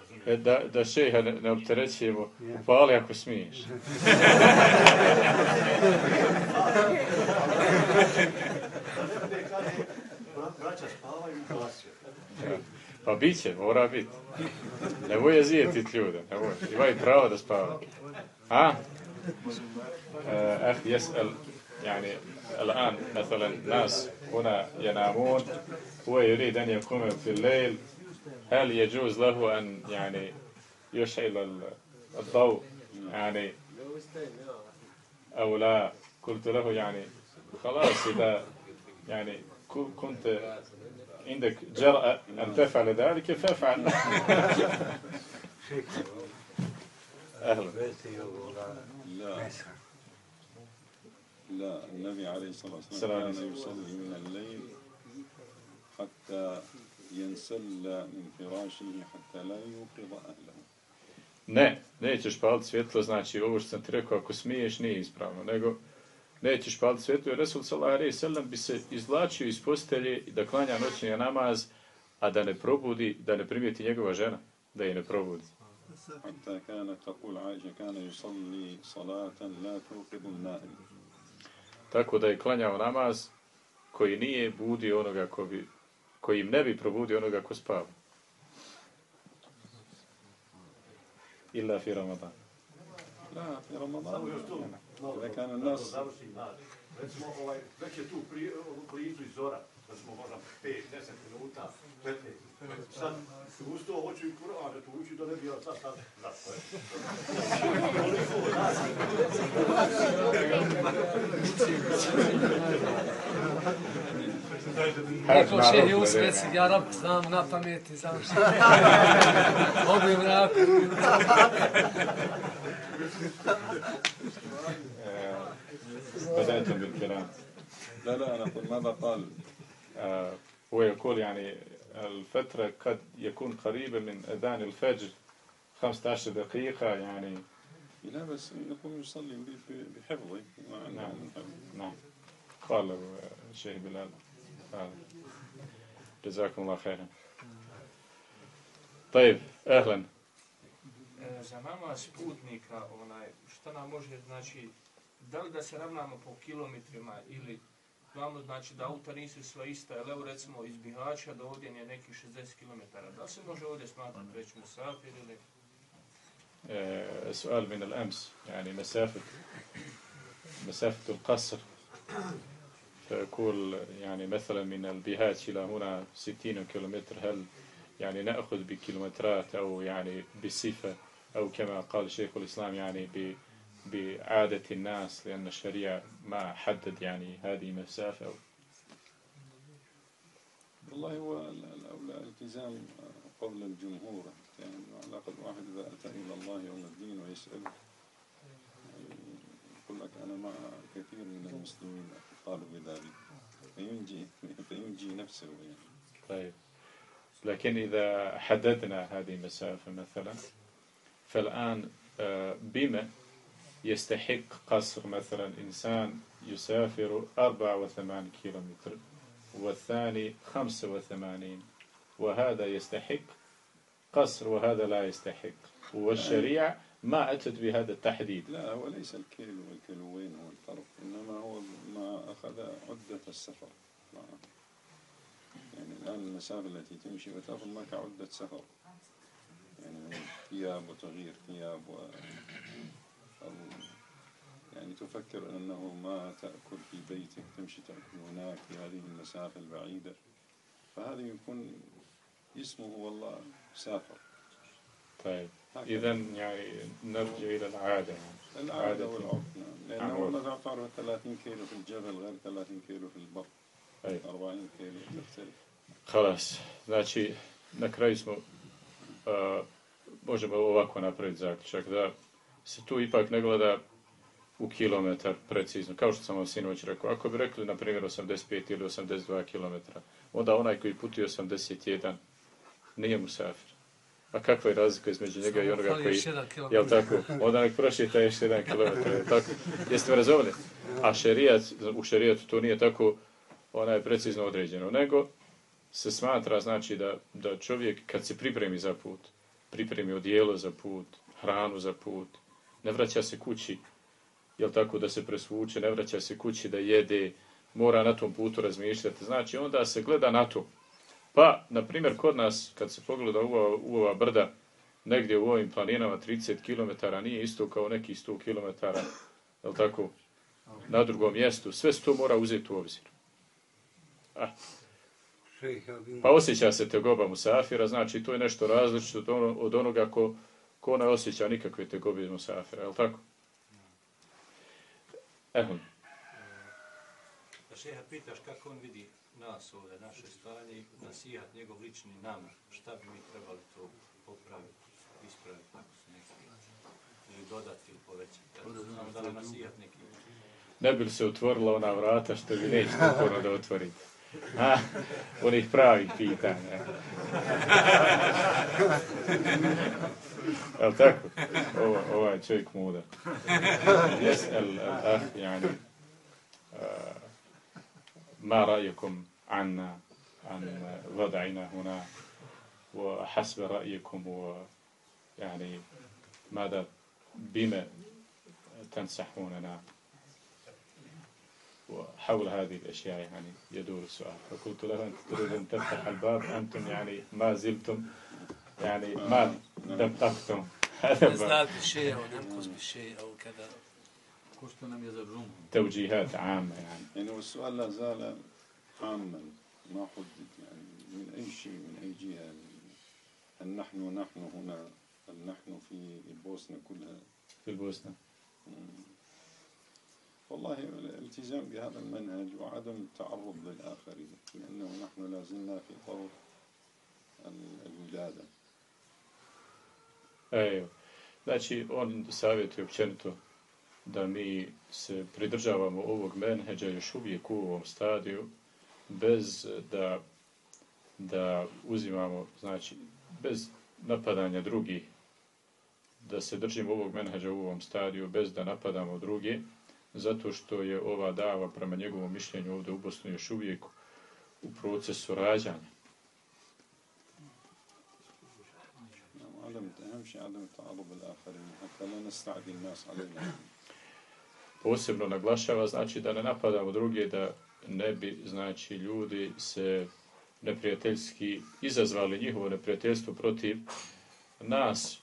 razumijete? E, da, da šeha ne, ne opterećujemo, upali ako smiješ. Da ne bude kad je bra- braća spavaju u glasje. Pa bit će, mora biti. Ne boje zijeti ljude, ne boje. Imaju pravo da spavaju. A? أخ يسأل يعني الآن مثلا ناس هنا ينامون هو يريد أن يقوم في الليل. هل يجوز له أن يعني يشعل ال- الضوء؟ يعني أو لا؟ قلت له يعني خلاص إذا يعني كنت عندك جرأة أن تفعل ذلك فافعل. [laughs] أهلا. لا لا النبي عليه الصلاة والسلام السلام كان عليكم. يصلي من الليل حتى ينسل من فراشه حتى لا يوقظ أهله Ne, nećeš paliti svjetlo, znači ovo što sam ti rekao, ako smiješ, nije ispravno, nego nećeš paliti svjetlo, jer Resul sallallahu alejhi ve sellem bi se izvlačio iz postelje i da klanja noćni namaz, a da ne probudi, da ne primijeti njegova žena, da je ne probudi. حتى كانت تقول عائشة كان يصلي صلاة لا توقظ النائم tako da je klanjao namaz koji nije budio onoga ko bi, koji im ne bi probudio onoga ko spava. Illa fi Ramadan. Illa fi Ramadan. Samo još tu. Rekan da, Recimo, ovaj, da, je tu pri, blizu da, Zora tu pri, blizu i zora, recimo možda 5, 10 minuta, 15. Sad, ustao, hoću i Kur'an, eto, uči da ne bi ja sad sad, da, to je. Toliko, znači. Rekao še je usvec, ja rab, znam na pameti, znam šta. Mogu im rako. بدأتم بالكلام لا لا أنا أقول ماذا قال آه، هو يقول يعني الفترة قد يكون قريبة من أذان الفجر 15 دقيقة يعني. لا بس يقول يصلي بحفظه. نعم. نعم. قال الشيخ بلال. قال جزاكم الله خيرا. طيب أهلا. Za namaz putnika, onaj, šta nam može, znači, da li da se ravnamo po kilometrima ili glavno znači da auta nisu sva ista, jer evo recimo iz Bihaća do ovdje je nekih 60 km. Da se može ovdje smatrati već musafir ili... آه، سؤال من الأمس يعني مسافة مسافة القصر فأقول يعني مثلا من البيهات إلى هنا 60 كيلومتر هل يعني نأخذ بكيلومترات أو يعني بصفة أو كما قال شيخ الإسلام يعني بعادة الناس لأن الشريعة ما حدد يعني هذه مسافة. والله هو ال- الأولى التزام قول الجمهور. يعني على الأقل واحد إذا أتى إلى الله يوم الدين ويسأله. يقول لك أنا مع كثير من المسلمين قالوا بذلك. فينجي فينجي نفسه يعني. طيب. لكن إذا حددنا هذه المسافة مثلا فالآن آه، بما يستحق قصر مثلا إنسان يسافر 84 كيلومتر والثاني 85 وهذا يستحق قصر وهذا لا يستحق. والشريعة ما أتت بهذا التحديد. لا هو ليس الكيلو والكيلوين هو الفرق إنما هو ما أخذ عدة السفر. يعني الآن المسافة التي تمشي وتأخذ معك عدة سفر. يعني ثياب وتغيير ثياب و يعني تفكر أنه ما تأكل في بيتك تمشي تأكل هناك في هذه المسافة البعيدة. فهذا يكون اسمه والله سافر. طيب. إذا يعني نرجع إلى العادة. يعني. العادة والعرف نعم. لأنه والله تعرف 30 كيلو في الجبل غير 30 كيلو في البر. أي. 40 كيلو تختلف. خلاص. Znači na kraju smo uh, možemo ovako napraviti zaključak da se tu ipak ne gleda u kilometar precizno, kao što sam vam sinoć rekao. Ako bi rekli, na primjer, 85 ili 82 km, onda onaj koji putuje 81 nije musafir. A kakva je razlika između njega i onoga koji... Jel tako? Onda nek prošita još jedan kilometar. Tako? Jeste me razumili? A šerijat, u šerijatu to nije tako ona je precizno određeno, nego se smatra znači da, da čovjek kad se pripremi za put, pripremi odijelo za put, hranu za put, ne vraća se kući, jel tako da se presvuče, ne vraća se kući da jede, mora na tom putu razmišljati. Znači, onda se gleda na to. Pa, na primjer, kod nas, kad se pogleda u ova, u ova brda, negdje u ovim planinama 30 km, nije isto kao neki 100 km, jel tako, na drugom mjestu. Sve se to mora uzeti u obzir. Ah. Pa osjeća se tegoba musafira, znači to je nešto različito od, ono, od onoga ko, ko ne osjeća nikakve tegobe musafira, je li tako? Evo. Da šeha pitaš kako on vidi nas ovdje, naše stanje i nasihat njegov lični namar, šta bi mi trebali to popraviti, ispraviti, ako se neki ili dodati ili povećati. Samo da nam nasihat neki. Ne bi se otvorila ona vrata što vi nećete uporno da otvorite. A, onih pravih pitanja. [laughs] Tako? Ovo, ovo je čovjek muda. Jes'el al-ah, yani, ما رأيكم عنا عن وضعنا هنا وحسب رأيكم ويعني ماذا بما تنصحوننا وحول هذه الأشياء يعني يدور السؤال فقلت له أنت تريد أن تفتح الباب أنتم يعني ما زلتم يعني ما دققتم. نزداد بالشيء أو ننقص بالشيء أو كذا. توجيهات عامة يعني. يعني والسؤال لا زال عاما. ما حدد يعني من أي شيء من أي جهة. هل نحن نحن هنا هل نحن في البوسنة كلها؟ في البوسنة والله الالتزام بهذا المنهج وعدم التعرض للآخرين لأنه نحن لازلنا في طور الولادة. Evo. znači on savjetuje općenito da mi se pridržavamo ovog menheđa još uvijek u ovom stadiju bez da da uzimamo, znači bez napadanja drugih, da se držimo ovog menheđa u ovom stadiju bez da napadamo drugi, zato što je ova dava prema njegovom mišljenju ovdje u Bosni još uvijek u procesu rađanja. Posebno naglašava znači da ne napadamo druge da ne bi znači ljudi se neprijateljski izazvali njihovo neprijateljstvo protiv nas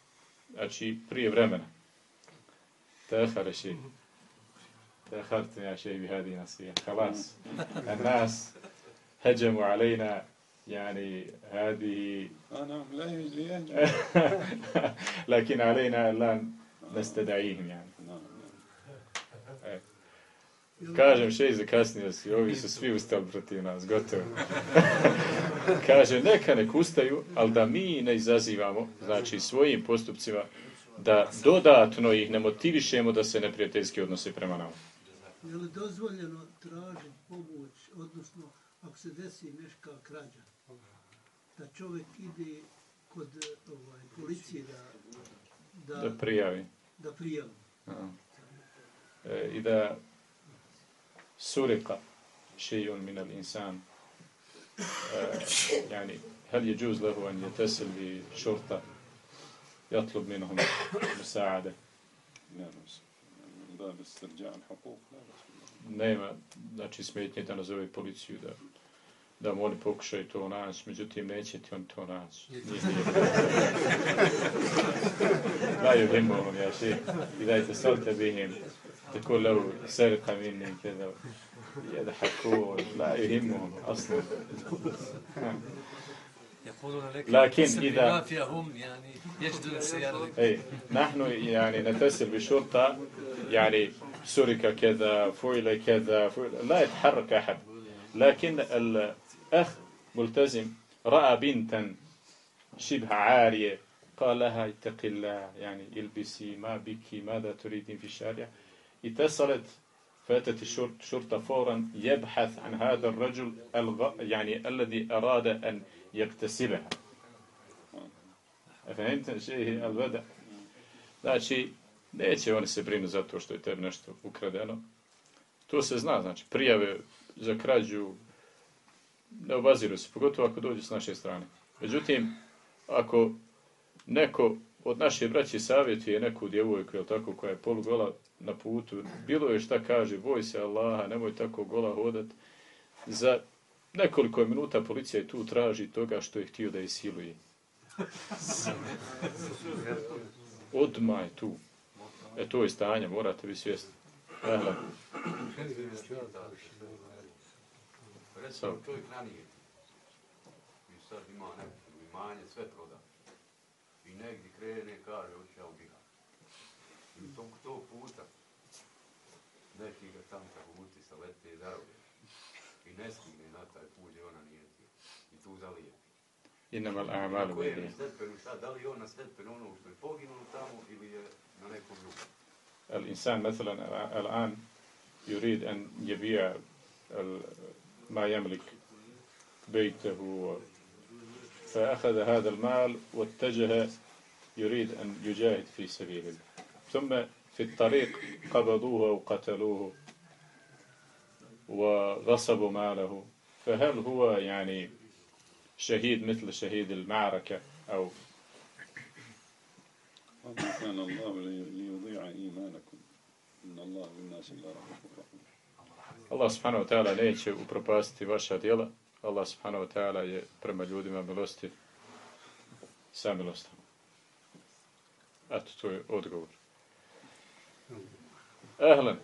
znači prije vremena. Tehareši. تأخرت يا شيء بهذه النصيحة خلاص الناس هجموا علينا يعني هذه أنا لا يهجم لكن علينا أن لا نستدعيهم يعني Kažem, šest za kasnije si, ovi su svi ustali protiv nas, gotovo. [laughs] Kaže, neka nek ustaju, ali da mi ne izazivamo, znači svojim postupcima, da dodatno ih ne motivišemo da se neprijateljski odnose prema nama. Je li dozvoljeno tražiti pomoć, odnosno ako se desi neška krađa, da čovjek ide kod ovaj, policije da, da, da prijavi. Da prijavi. E, I da surika šeijun min al insan, e, yani هل يجوز له أن يتصل بشرطة يطلب منهم مساعدة لا بأس من باب استرجاع الحقوق لا بأس nema znači smetnje da nazove policiju da da mu oni pokušaju to naći, međutim neće ti on to naći. Daju himom, ja še, i dajte salte bihim, tako lau serqa minni, kada يضحكون لا يهمهم أصلا يقولون لك لكن إذا- يعني يجدون السيارة لك. اي نحن يعني نتصل بشرطة يعني سرق كذا فعل كذا فعل لا يتحرك أحد لكن الأخ ملتزم رأى بنتا شبه عارية. قال لها اتق الله يعني البسي ما بك ماذا تريدين في الشارع؟ اتصلت فاتت الشرط- الشرطة فورا يبحث عن هذا الرجل الغ... يعني الذي أراد أن يغتسبها فهمت شيء البدع Znači, neće oni se brinu zato što je tebi nešto ukradeno. To se zna, znači, prijave za krađu ne obaziru se, pogotovo ako dođu s naše strane. Međutim, ako neko od naše braće savjetuje neku djevojku, jel tako, koja je polugola na putu, bilo je šta kaže, boj se Allaha, nemoj tako gola hodat, za nekoliko minuta policija je tu traži toga što je htio da je siluje. Odma je tu. E to je stanje, morate biti svjesni. Ehla. Recimo, čovjek ranije. I sad ima neko imanje, sve proda. I negdje krene, kaže, hoće ja ubihati. I tog tog puta, neki ga tam kahuti sa lete darove. I ne stigne na taj put, gdje ona nije ti. I tu zalije. Innama al-a'malu Ko je na bin stepenu, sad, da li je on na stepenu ono što je poginulo tamo ili je na nekom drugom? الإنسان مثلا الآن يريد أن يبيع ال- ما يملك بيته. فأخذ هذا المال واتجه يريد أن يجاهد في سبيل الله ثم في الطريق قبضوه أو قتلوه وغصبوا ماله. فهل هو يعني شهيد مثل شهيد المعركة أو؟ وما كان الله لي- ليضيع إيمانكم. إن الله بالناس رحيم. Allah subhanahu wa ta'ala neće upropastiti vaša djela. Allah subhanahu wa ta'ala je prema ljudima milosti sa milostom. Eto, to je odgovor. Ehlen.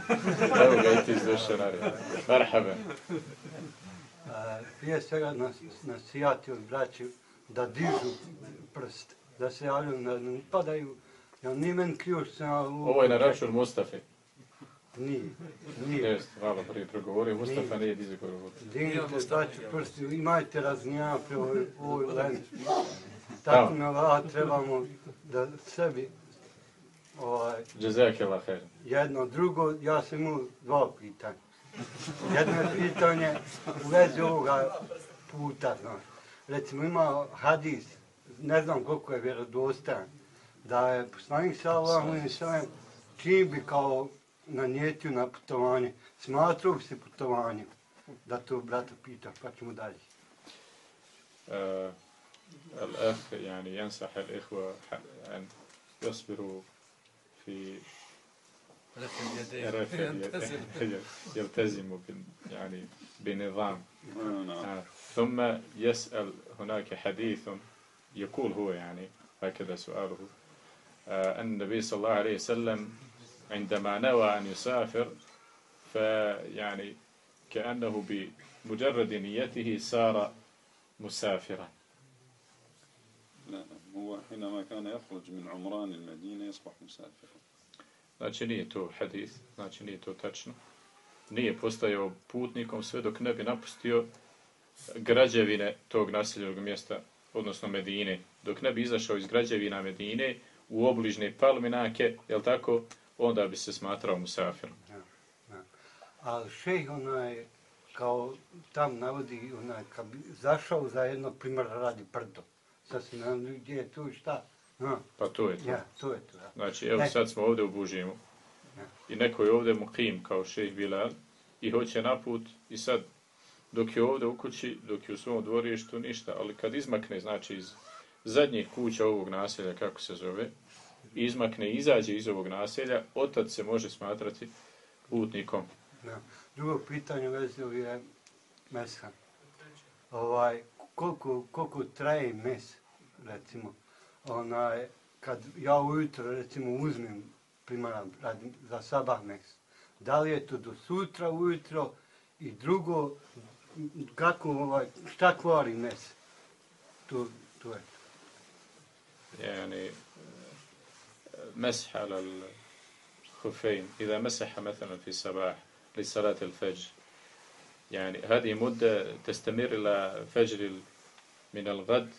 [laughs] Evo ga i ti izdošao na red. Marhaba. Prije svega nas, nasijati od braći da dižu prst, da se javljaju, da ne padaju, ja ni men krivo što sam ja u- Ovo je na račun Mustafe. Nije, nije. Malo prije progovorio. Mustafa nije dizio ruku. Dignite braći prsti, imajte raznija pre ovoj, ovoj lenci. Tako na Allah trebamo da sebi ovaj, Jazake Allah khair. jedno, drugo, ja sam imao dva pitanja. Jedno je pitanje u vezi ovoga puta, znaš. Recimo ima hadis, ne znam koliko je vjerodostojan, da je poslanik sallahu i sallam čim bi kao na putovanje, smatrao bi se putovanjem. Da to brata pita, pa ćemo dalje. الأخ يعني ينصح الإخوة أن يصبروا في رفع اليدين. رفع اليدين. يلتزموا يعني بنظام. ثم يسأل هناك حديث يقول هو يعني هكذا سؤاله أن النبي صلى الله عليه وسلم عندما نوى أن يسافر فيعني كأنه بمجرد نيته صار مسافرا لا لا هو حينما كان يخرج من عمران المدينة يصبح مسافرا Znači nije to hadis, znači nije to tačno. Nije postajao putnikom sve dok ne bi napustio građevine tog naseljenog mjesta, odnosno Medine. Dok ne bi izašao iz građevina Medine u obližne palminake, jel tako, onda bi se smatrao musafirom. Ali šejh onaj, kao tam navodi, onaj, kad bi zašao za jedno primjer radi prdo. Sad se nam gdje je tu i šta. Ha. Pa to je to. Ja, to je to. Ja. Znači, evo E. sad smo ovdje u Bužimu i neko je ovdje mukim kao šejh Bilal i hoće na put i sad dok je ovdje u kući, dok je u svom dvorištu, ništa. Ali kad izmakne, znači iz zadnjih kuća ovog naselja, kako se zove, izmakne i izađe iz ovog naselja, otac se može smatrati putnikom. Da. Drugo pitanje vezio je eh, mesa. Ovaj, koliko, koliko traje mes, recimo, onaj, kad ja ujutro, recimo, uzmem primar radim za sabah mes, da li je to do sutra ujutro i drugo, kako, ovaj, šta kvari mes? To, to je. Ja, ne, مسح على الخفين. إذا مسح مثلا في الصباح لصلاة الفجر يعني هذه مدة تستمر إلى فجر من الغد.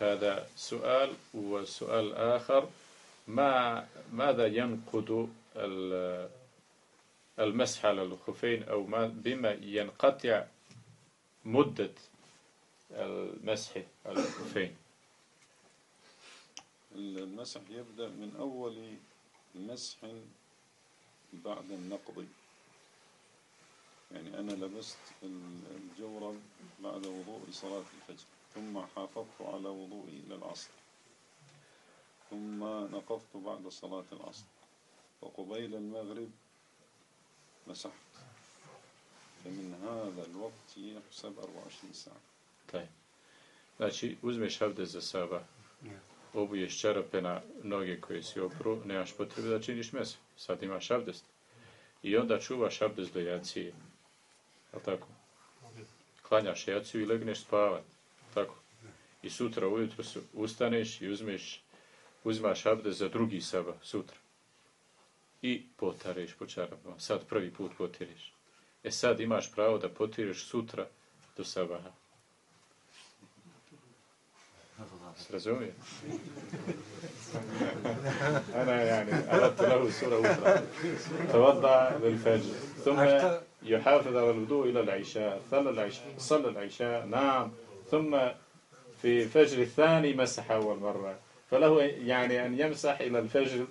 هذا سؤال والسؤال آخر. ما ماذا ينقض المسح على الخفين أو ما بما ينقطع مدة المسح على الخفين؟ المسح يبدأ من أول مسح بعد النقض. يعني أنا لبست الجورب بعد وضوء صلاة الفجر ثم حافظت على وضوئي إلى العصر ثم نقضت بعد صلاة العصر وقبيل المغرب مسحت. فمن هذا الوقت يحسب 24 ساعة. طيب. Znači, uzmeš abdest za sabah, obuješ čarape na noge koje si opru, nemaš potrebe da činiš meso. Sad imaš abdest. I onda čuvaš abdest do jacije. Jel tako? Klanjaš jaciju i legneš spavat. Tako? I sutra ujutro su, ustaneš i uzmeš, uzmaš abdest za drugi saba sutra. I potareš po čarapama. Sad prvi put potireš. E sad imaš pravo da potireš sutra do sabaha. Razumije? [laughs] أنا يعني أردت له سورة أخرى. توضأ للفجر. ثم يحافظ على الوضوء إلى العشاء. صلى العشاء صلى العشاء. نام ثم في فجر الثاني مسح أول مرة. فله يعني أن يمسح إلى الفجر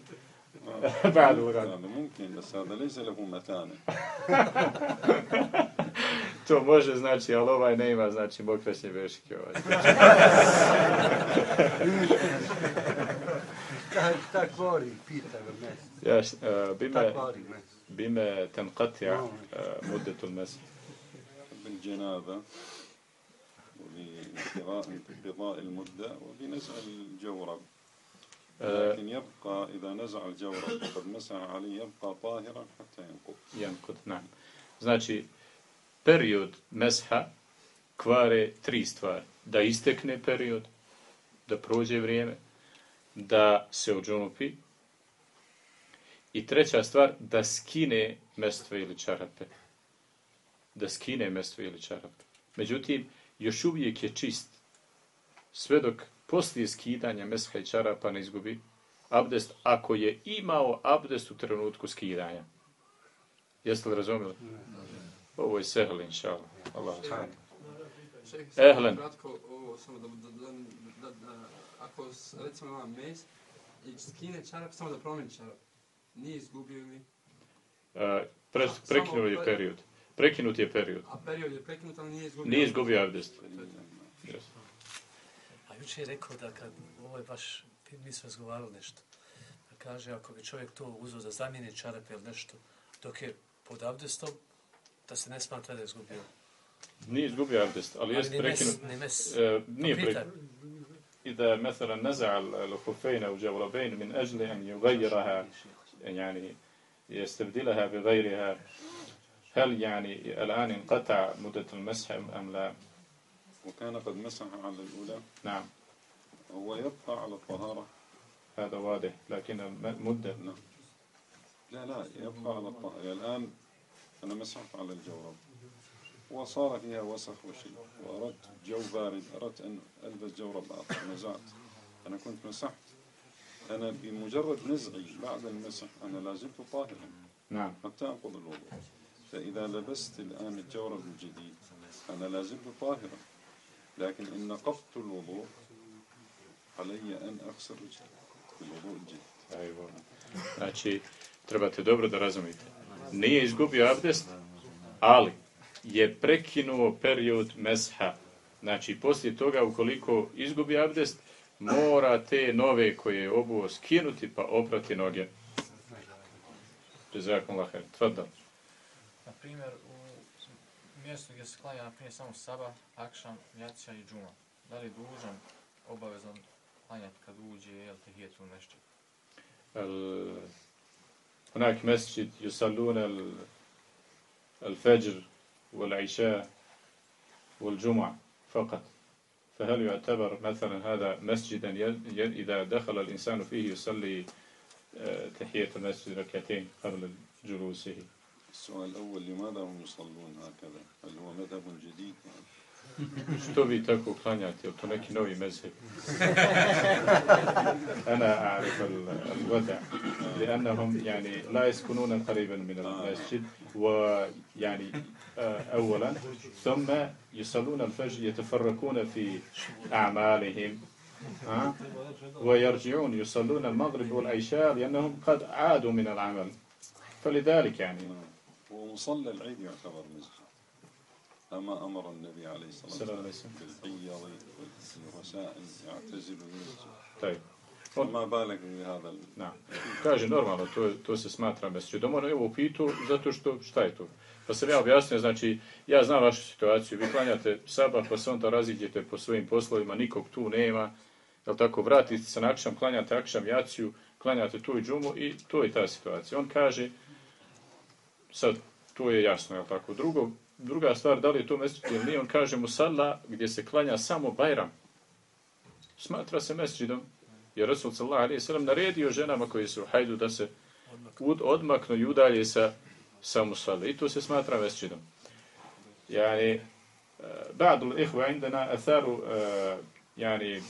[laughs] بعد الغد ممكن بس هذا ليس له متانة. [laughs] to može, znači, ali ovaj ne ima, znači, mokraćne vešike. Ovaj. šta kvori, pita ga mes. Ja, uh, bime, bime tenqatja uh, muddetul mes. بالجنابة وبانقضاء المدة وبنزع الجورب لكن يبقى إذا نزع الجورب قد مسح عليه يبقى طاهرا حتى ينقض ينقض نعم znači period mesha kvare tri stvari. Da istekne period, da prođe vrijeme, da se ođunupi i treća stvar, da skine mestvo ili čarape. Da skine mestvo ili čarape. Međutim, još uvijek je čist. Sve dok poslije skidanja mesha i čarapa ne izgubi abdest, ako je imao abdest u trenutku skidanja. Jeste li razumili? Ovo je sehl, inša Allah. Allah. Ehlen. Kratko, ovo, samo da, da, da, da, da, ako recimo imam mes i skine čarap, samo da promeni čarap. Nije izgubio mi. Uh, pre, prekinuo je period. Prekinut je period. A period je prekinut, ali nije izgubio. Nije izgubio abdest. Yes. A juče je rekao da kad, ovo je baš, mi smo razgovarali nešto, da kaže ako bi čovjek to uzeo za zamjeni čarape ili nešto, dok je pod abdestom, da se ne smatra da je izgubio. Nije izgubio abdest, ali, ali jeste prekinut. E, nije prekinut. إذا مثلا نزع الخفين أو جوربين من أجل أن يغيرها يعني يستبدلها بغيرها هل يعني الآن انقطع مدة المسح أم لا؟ وكان قد مسح على الأولى نعم هو يبقى على الطهارة هذا واضح لكن المدة نعم لا لا يبقى على الطهارة الآن أنا مسحت على الجورب وصار فيها وسخ وشيء وأردت جو بارد. أردت أن ألبس جورب آخر نزعت. أنا كنت مسحت. أنا بمجرد نزعي بعد المسح أنا لازلت طاهرا. نعم. حتى أنقض الوضوء فإذا لبست الآن الجورب الجديد أنا لازلت طاهرا. لكن إن نقضت الوضوء علي أن أغسل رجلي بالوضوء الجديد. أيوة. Znači, trebate dobro da razumite. Nije izgubio abdest, ali je prekinuo period mesha. Znači, poslije toga, ukoliko izgubi abdest, mora te nove koje je obuo skinuti pa oprati noge. Jazakum lahir. Tvrdo. Na primjer, u mjestu gdje se klanja, na primjer, samo Saba, Akšam, Jacija i Džuma. Da li je dužan, obavezan klanjati kad uđe, jel te hijetu nešto? هناك مسجد يصلون الفجر والعشاء والجمعة فقط فهل يعتبر مثلا هذا مسجدا إذا دخل الإنسان فيه يصلي تحية المسجد ركعتين قبل جلوسه السؤال الأول لماذا هم يصلون هكذا؟ هل هو مذهب جديد؟ Što vi tako klanjate? Je to neki novi mezheb? أنا أعرف الوضع لأنهم يعني لا يسكنون قريبا من المسجد ويعني أولا ثم يصلون الفجر يتفرقون في أعمالهم ويرجعون يصلون المغرب والعشاء لأنهم قد عادوا من العمل فلذلك يعني ومصلى العيد يعتبر مسجد أما أمر النبي عليه الصلاة والسلام بالحيض والوسائل يعتزل المسجد طيب Ma balek mi hada. Na. Kaže normalno, to, to se smatra mesečidom. Ono evo upitu, zato što, šta je to? Pa sam ja objasnio, znači, ja znam vašu situaciju, vi klanjate sabah, pa se onda raziđete po svojim poslovima, nikog tu nema, jel tako, vratite se na akšam, klanjate akšam jaciju, klanjate tu i džumu i to je ta situacija. On kaže, sad, to je jasno, jel tako. Drugo, druga stvar, da li je to mesečid ili nije, on kaže mu sadla gdje se klanja samo bajram. Smatra se mesečidom, jer Rasul sallallahu alejhi ve sellem naredio ženama koji su hajdu da se odmaknu i udalje sa sa musalla. I to se smatra mesdžidom. Yani بعض الإخوة عندنا أثاروا يعني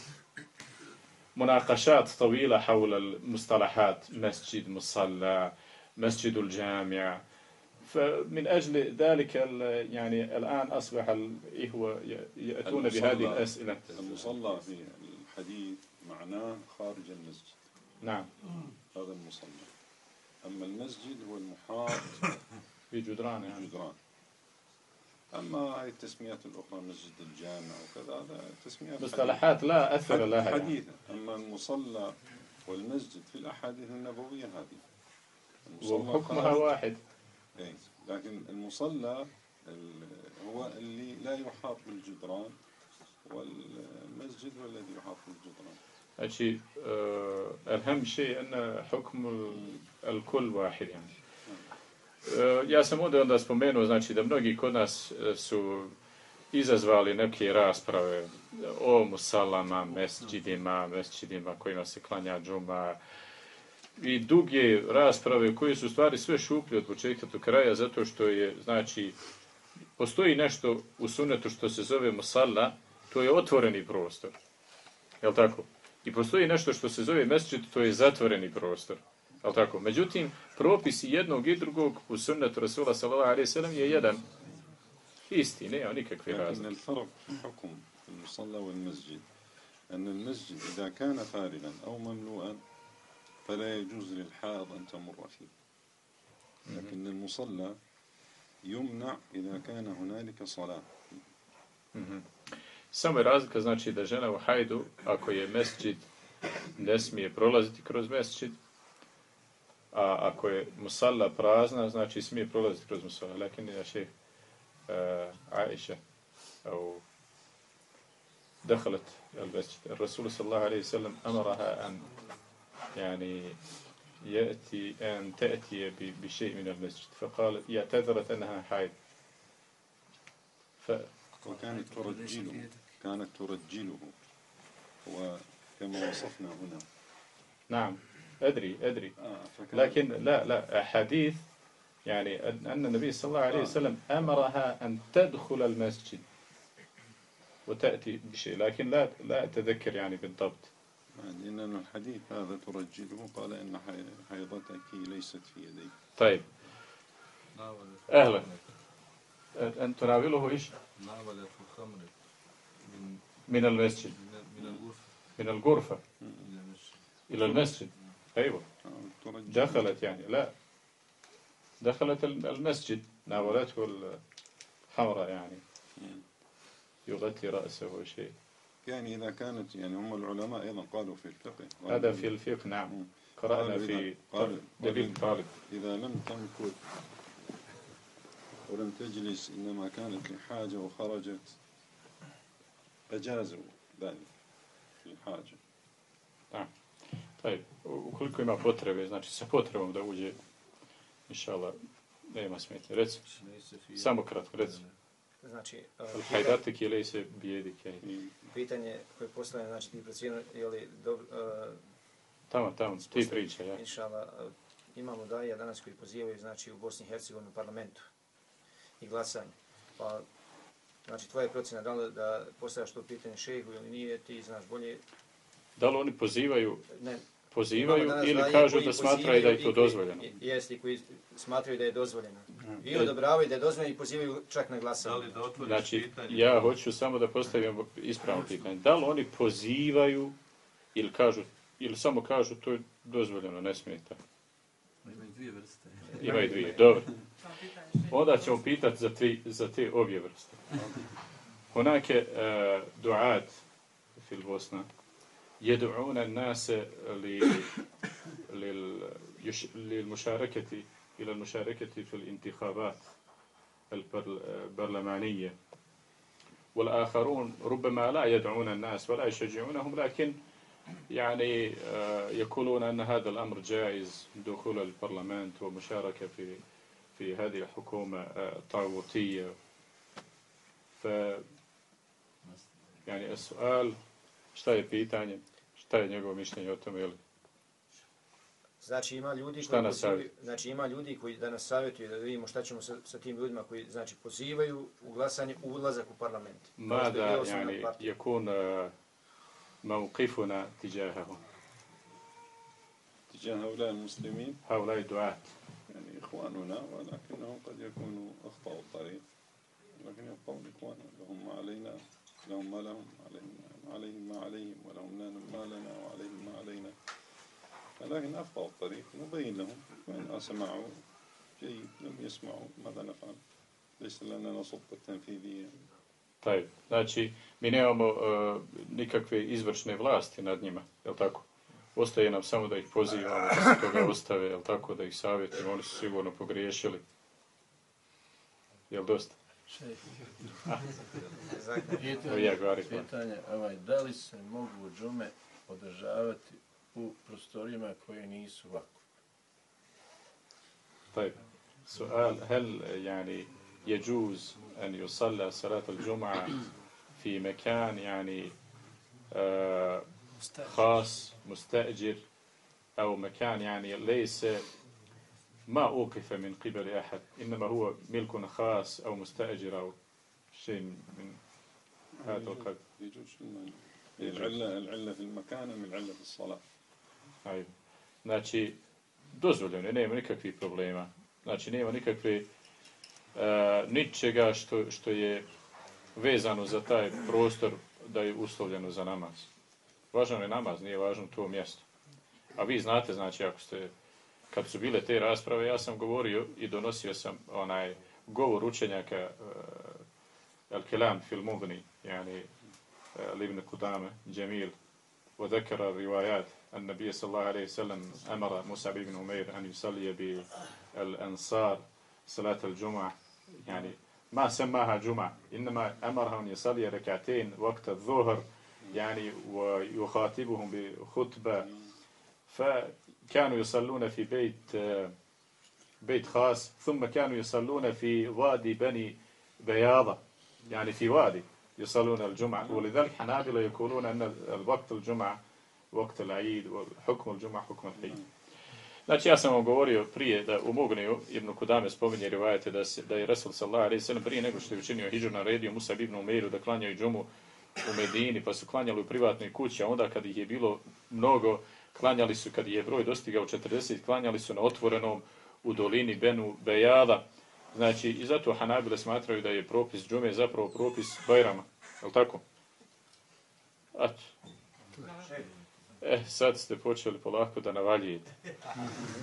مناقشات طويلة حول المصطلحات مسجد مصلى مسجد الجامع فمن أجل ذلك يعني الآن أصبح الإخوة يأتون بهذه الأسئلة. المصلى في الحديث معناه خارج المسجد. نعم. هذا المصلى. أما المسجد هو المحاط [laughs] في جدران يعني. جدران. أما هاي التسميات الأخرى مسجد الجامع وكذا هذا تسميات مصطلحات لا أثر لها حديثة. يعني. أما المصلى والمسجد في الأحاديث النبوية هذه. وحكمها واحد. إيه. لكن المصلى هو اللي لا يحاط بالجدران والمسجد هو الذي يحاط بالجدران Znači, uh, alham še ena hukm al-kul wahid, yani. Uh, ja sam ovdje onda spomenuo, znači, da mnogi kod nas su izazvali neke rasprave o musalama, mesđidima, mesđidima kojima se klanja džuma i duge rasprave koje su stvari sve šuplje od početka do kraja zato što je, znači, postoji nešto u sunetu što se zove musalla, to je otvoreni prostor. Je tako? I postoji nešto što se zove mesčit, to je zatvoreni prostor. Al tako? Međutim, propisi jednog i drugog u sunnetu Rasula sallallahu alejhi ve sellem je jedan isti, nema nikakve razlike. الفرق حكم المصلى والمسجد أن المسجد إذا كان فارغا أو مملوءا فلا يجوز للحائض أن تمر فيه لكن المصلى يمنع إذا كان هنالك صلاة Samo je razlika znači da žena u hajdu, ako je mesčid, ne smije prolaziti kroz mesčid, a ako je musalla prazna, znači smije prolaziti kroz musalla. Lakin je šeh uh, Aisha, au دخلت المسجد الرسول صلى الله عليه وسلم أمرها أن يعني يأتي أن تأتي بشيء من المسجد. فقال يعتذرت أنها حائض. ف... وكانت ترجله كانت ترجله. وكما وصفنا هنا. نعم أدري أدري. آه لكن لا لا حديث يعني أن النبي صلى الله عليه وسلم أمرها أن تدخل المسجد وتأتي بشيء. لكن لا لا أتذكر يعني بالضبط. لأن الحديث هذا ترجله. قال إن حيضتك ليست في يديك. طيب. أهلا. أن تناوله إيش؟ ناولت الخمر من المسجد. من الغرفة. إلى المسجد. أيوة. دخلت يعني. لا. دخلت المسجد. ناولته حمراء يعني. يغطي رأسه شيء. يعني إذا كانت يعني هم العلماء أيضا قالوا في الفقه هذا في الفقه نعم قرأنا قالوا في إذا- قالوا- دليل طالب إذا لم تمكث ولم تجلس إنما كانت لحاجة وخرجت أجازوا ذلك للحاجة Da. Taj, ukoliko ima potrebe, znači sa potrebom da uđe, inša Allah, nema smetnje. Reci, samo kratko, reci. Znači, Al hajdatik ili se bijedik. je. pitanje koje postavljamo, znači ti procjenu, je li dobro, uh, Tamo, tamo, ti priča, ja. Inšala, uh, imamo daje danas koji pozivaju, znači, u Bosni i Hercegovini u parlamentu i glasanje. Pa, znači, tvoja je procjena da li da postavljaš to pitanje šehu ili nije, ti znaš bolje. Da li oni pozivaju, Ne pozivaju ili kažu da smatraju da je to dozvoljeno. Jesi, koji smatraju da je dozvoljeno. Mm. I odobravaju da je dozvoljeno i pozivaju čak na glasa. Znači, pitanje? ja hoću samo da postavim ispravno pitanje. Da li oni pozivaju ili kažu, ili samo kažu to je dozvoljeno, ne smeta? Imaju dvije vrste. Imaju dvije, dobro. Onda ćemo pitati za, tri, za te obje vrste. Onake uh, e, duat fil Bosna, يدعون الناس للمشاركة إلى المشاركة في الانتخابات البرل- البرلمانية. والآخرون ربما لا يدعون الناس ولا يشجعونهم لكن يعني آه، يقولون أن هذا الأمر جائز دخول البرلمان ومشاركة في في هذه الحكومة آه، الطاغوتية ف يعني السؤال šta je pitanje, šta je njegovo mišljenje o tome, ili Znači ima ljudi Šta koji nas pozivaju, savjetuje? znači ima ljudi koji da nas savjetuju da vidimo šta ćemo sa, sa tim ljudima koji znači pozivaju u glasanje u ulazak u parlament. Kao što je ماذا bila osnovna يعني partija. يكون آه، موقفنا تجاههم تجاه هؤلاء المسلمين هؤلاء الدعاة يعني إخواننا ولكنهم قد يكونوا أخطأوا الطريق لكن يبقون إخوانا لهم ما علينا لهم ما لهم عليهم عليهم ما عليهم ولهم لنا ما لنا وعليهم ما علينا ولكن أخطأوا الطريق نبين لهم وإن سمعوا جيد لم يسمعوا ماذا نفعل ليس لنا سلطة تنفيذية Taj, znači, mi nemamo uh, nikakve izvršne vlasti nad njima, je tako? Ostaje nam samo da ih pozivamo, da se toga ostave, je tako, da ih savjetujemo, oni su sigurno pogriješili. Jel dosta? O, ja, Gari, hvala. pitanje, ovaj, da li se mogu džume održavati u prostorijama koje nisu ovako? طيب سؤال هل يعني يجوز أن يصلى صلاة الجمعة في مكان يعني آه، خاص مستأجر أو مكان يعني ليس ما أوقف من قبل أحد إنما هو ملك خاص أو مستأجر أو شيء من هذا القدر يجوز شو المانع؟ العلة العلة في المكان من العلة في الصلاة Ajde. Znači, dozvoljeno je, nema nikakvih problema. Znači, nema nikakve uh, ničega što, što je vezano za taj prostor da je uslovljeno za namaz. Važan je namaz, nije važno to mjesto. A vi znate, znači, ako ste, kad su bile te rasprave, ja sam govorio i donosio sam onaj govor učenjaka uh, Al-Kelam fil Mugni, yani uh, Libne Kudame, Džemil, وذكر الروايات النبي صلى الله عليه وسلم أمر موسى بن عمير أن يصلي بالأنصار صلاة الجمعة يعني ما سماها جمعة إنما أمرها أن يصلي ركعتين وقت الظهر يعني ويخاطبهم بخطبة فكانوا يصلون في بيت بيت خاص ثم كانوا يصلون في وادي بني بياضة يعني في وادي يصلون الجمعة ولذلك حنابلة يقولون أن الوقت الجمعة وقت العيد وحكم الجمعة حكم العيد Znači, ja sam vam govorio prije da u Mugniju Ibn Kudame spominje rivajete da, se, da je Resul sallallahu alaihi sallam prije nego što je učinio hijđu naredio Musa ibn Umeiru da klanjaju džumu u Medini, pa su klanjali u privatnoj kući, a onda kad ih je bilo mnogo, klanjali su, kad je broj dostigao 40, klanjali su na otvorenom u dolini Benu Bejada. Znači, i zato Hanabile smatraju da je propis džume zapravo propis Bajrama. Je li tako? Eto. E, sad ste počeli polako da navaljujete.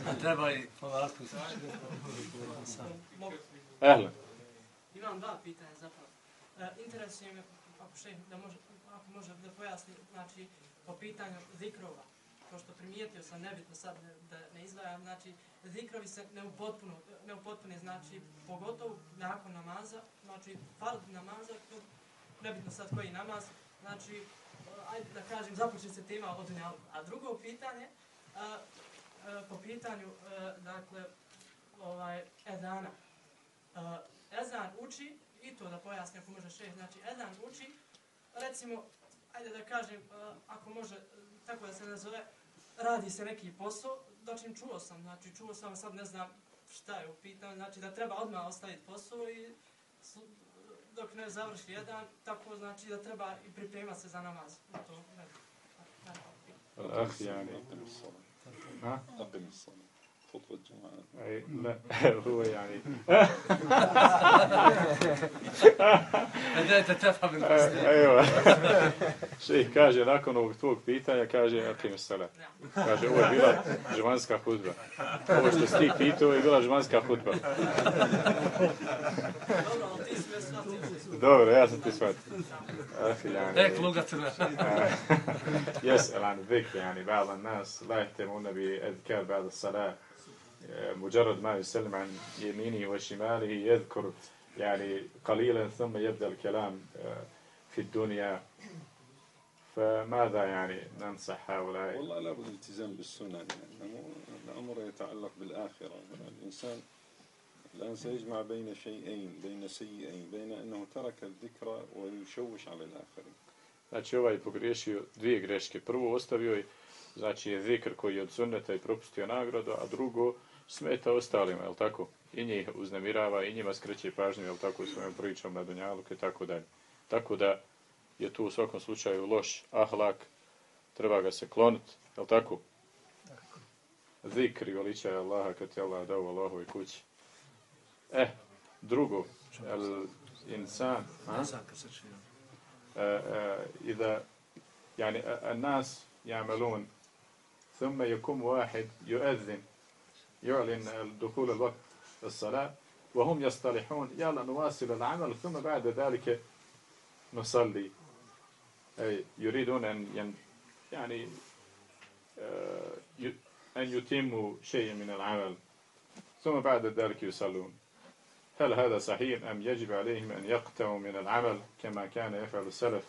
A treba i polako. Ehle. Imam dva pitanja zapravo. E, interesuje me, ako šeh, da može, ako može da pojasni, znači, po pitanju zikrova, kao što primijetio sam, nebitno sad ne, da ne izdvajam, znači, zikrovi se ne upotpuno, ne upotpune, znači, pogotovo nakon namaza, znači, fard namaza, nebitno sad koji namaz, znači, ajde da kažem, započne se tema od dunjalu. A drugo pitanje, a, a, po pitanju, a, dakle, ovaj, ezana. A, ezan uči, i to da pojasnim ako može šest, znači ezan uči, recimo, ajde da kažem, a, ako može, tako da se nazove, radi se neki posao, znači čuo sam, znači čuo sam, sad ne znam šta je upitan, znači da treba odmah ostaviti posao i dok ne završi jedan, tako znači da treba i pripremati se za namaz. To, ne znam. Ah, ja ne znam. Ha? ja ne. خطبة الجمعة أي لا [laughs] هو يعني. [laughs] أنت تفهم القصد أيوة. [laughs] شيء كاجي لكن وقت وقت بيتا يا كاجي أقيم الصلاة. نعم. كاجي هو بلا جمانسكا خطبة. هو شو ستي بيتو بلا جمانسكا خطبة. دور يا ستي يعني. سفات هيك لغة يسأل عن الذكر يعني بعض الناس لا يهتمون بأذكار بعد الصلاة. مجرد ما يسلم عن يمينه وشماله يذكر يعني قليلا ثم يبدأ الكلام في الدنيا. فماذا يعني ننصح هؤلاء؟ والله لابد الالتزام بالسنة لأنه الأمر يتعلق بالآخرة. الإنسان الآن سيجمع بين شيئين بين سيئين بين أنه ترك الذكر ويشوش على الآخرين Znači ovaj pogriješio dvije greške. Prvo ostavio je znači je zikr koji je od sunneta i propustio nagradu, a drugo smeta ostalima, je tako? I njih uznemirava i njima skreće pažnju, je tako, svojom pričom na Dunjaluk i tako dalje. Tako da je tu u svakom slučaju loš ahlak, treba ga se kloniti, je tako? Zikr i veličaj Allaha kad ti Allah dao u Allahovoj kući. Eh, drugo, el insan, a? إذا يعني الناس يعملون ثم يقوم واحد يؤذن يعلن دخول الوقت الصلاة وهم يصطلحون يلا نواصل العمل ثم بعد ذلك نصلي. أي يريدون أن يعني أن يتموا شيء من العمل ثم بعد ذلك يصلون. هل هذا صحيح أم يجب عليهم أن يقتعوا من العمل كما كان يفعل السلف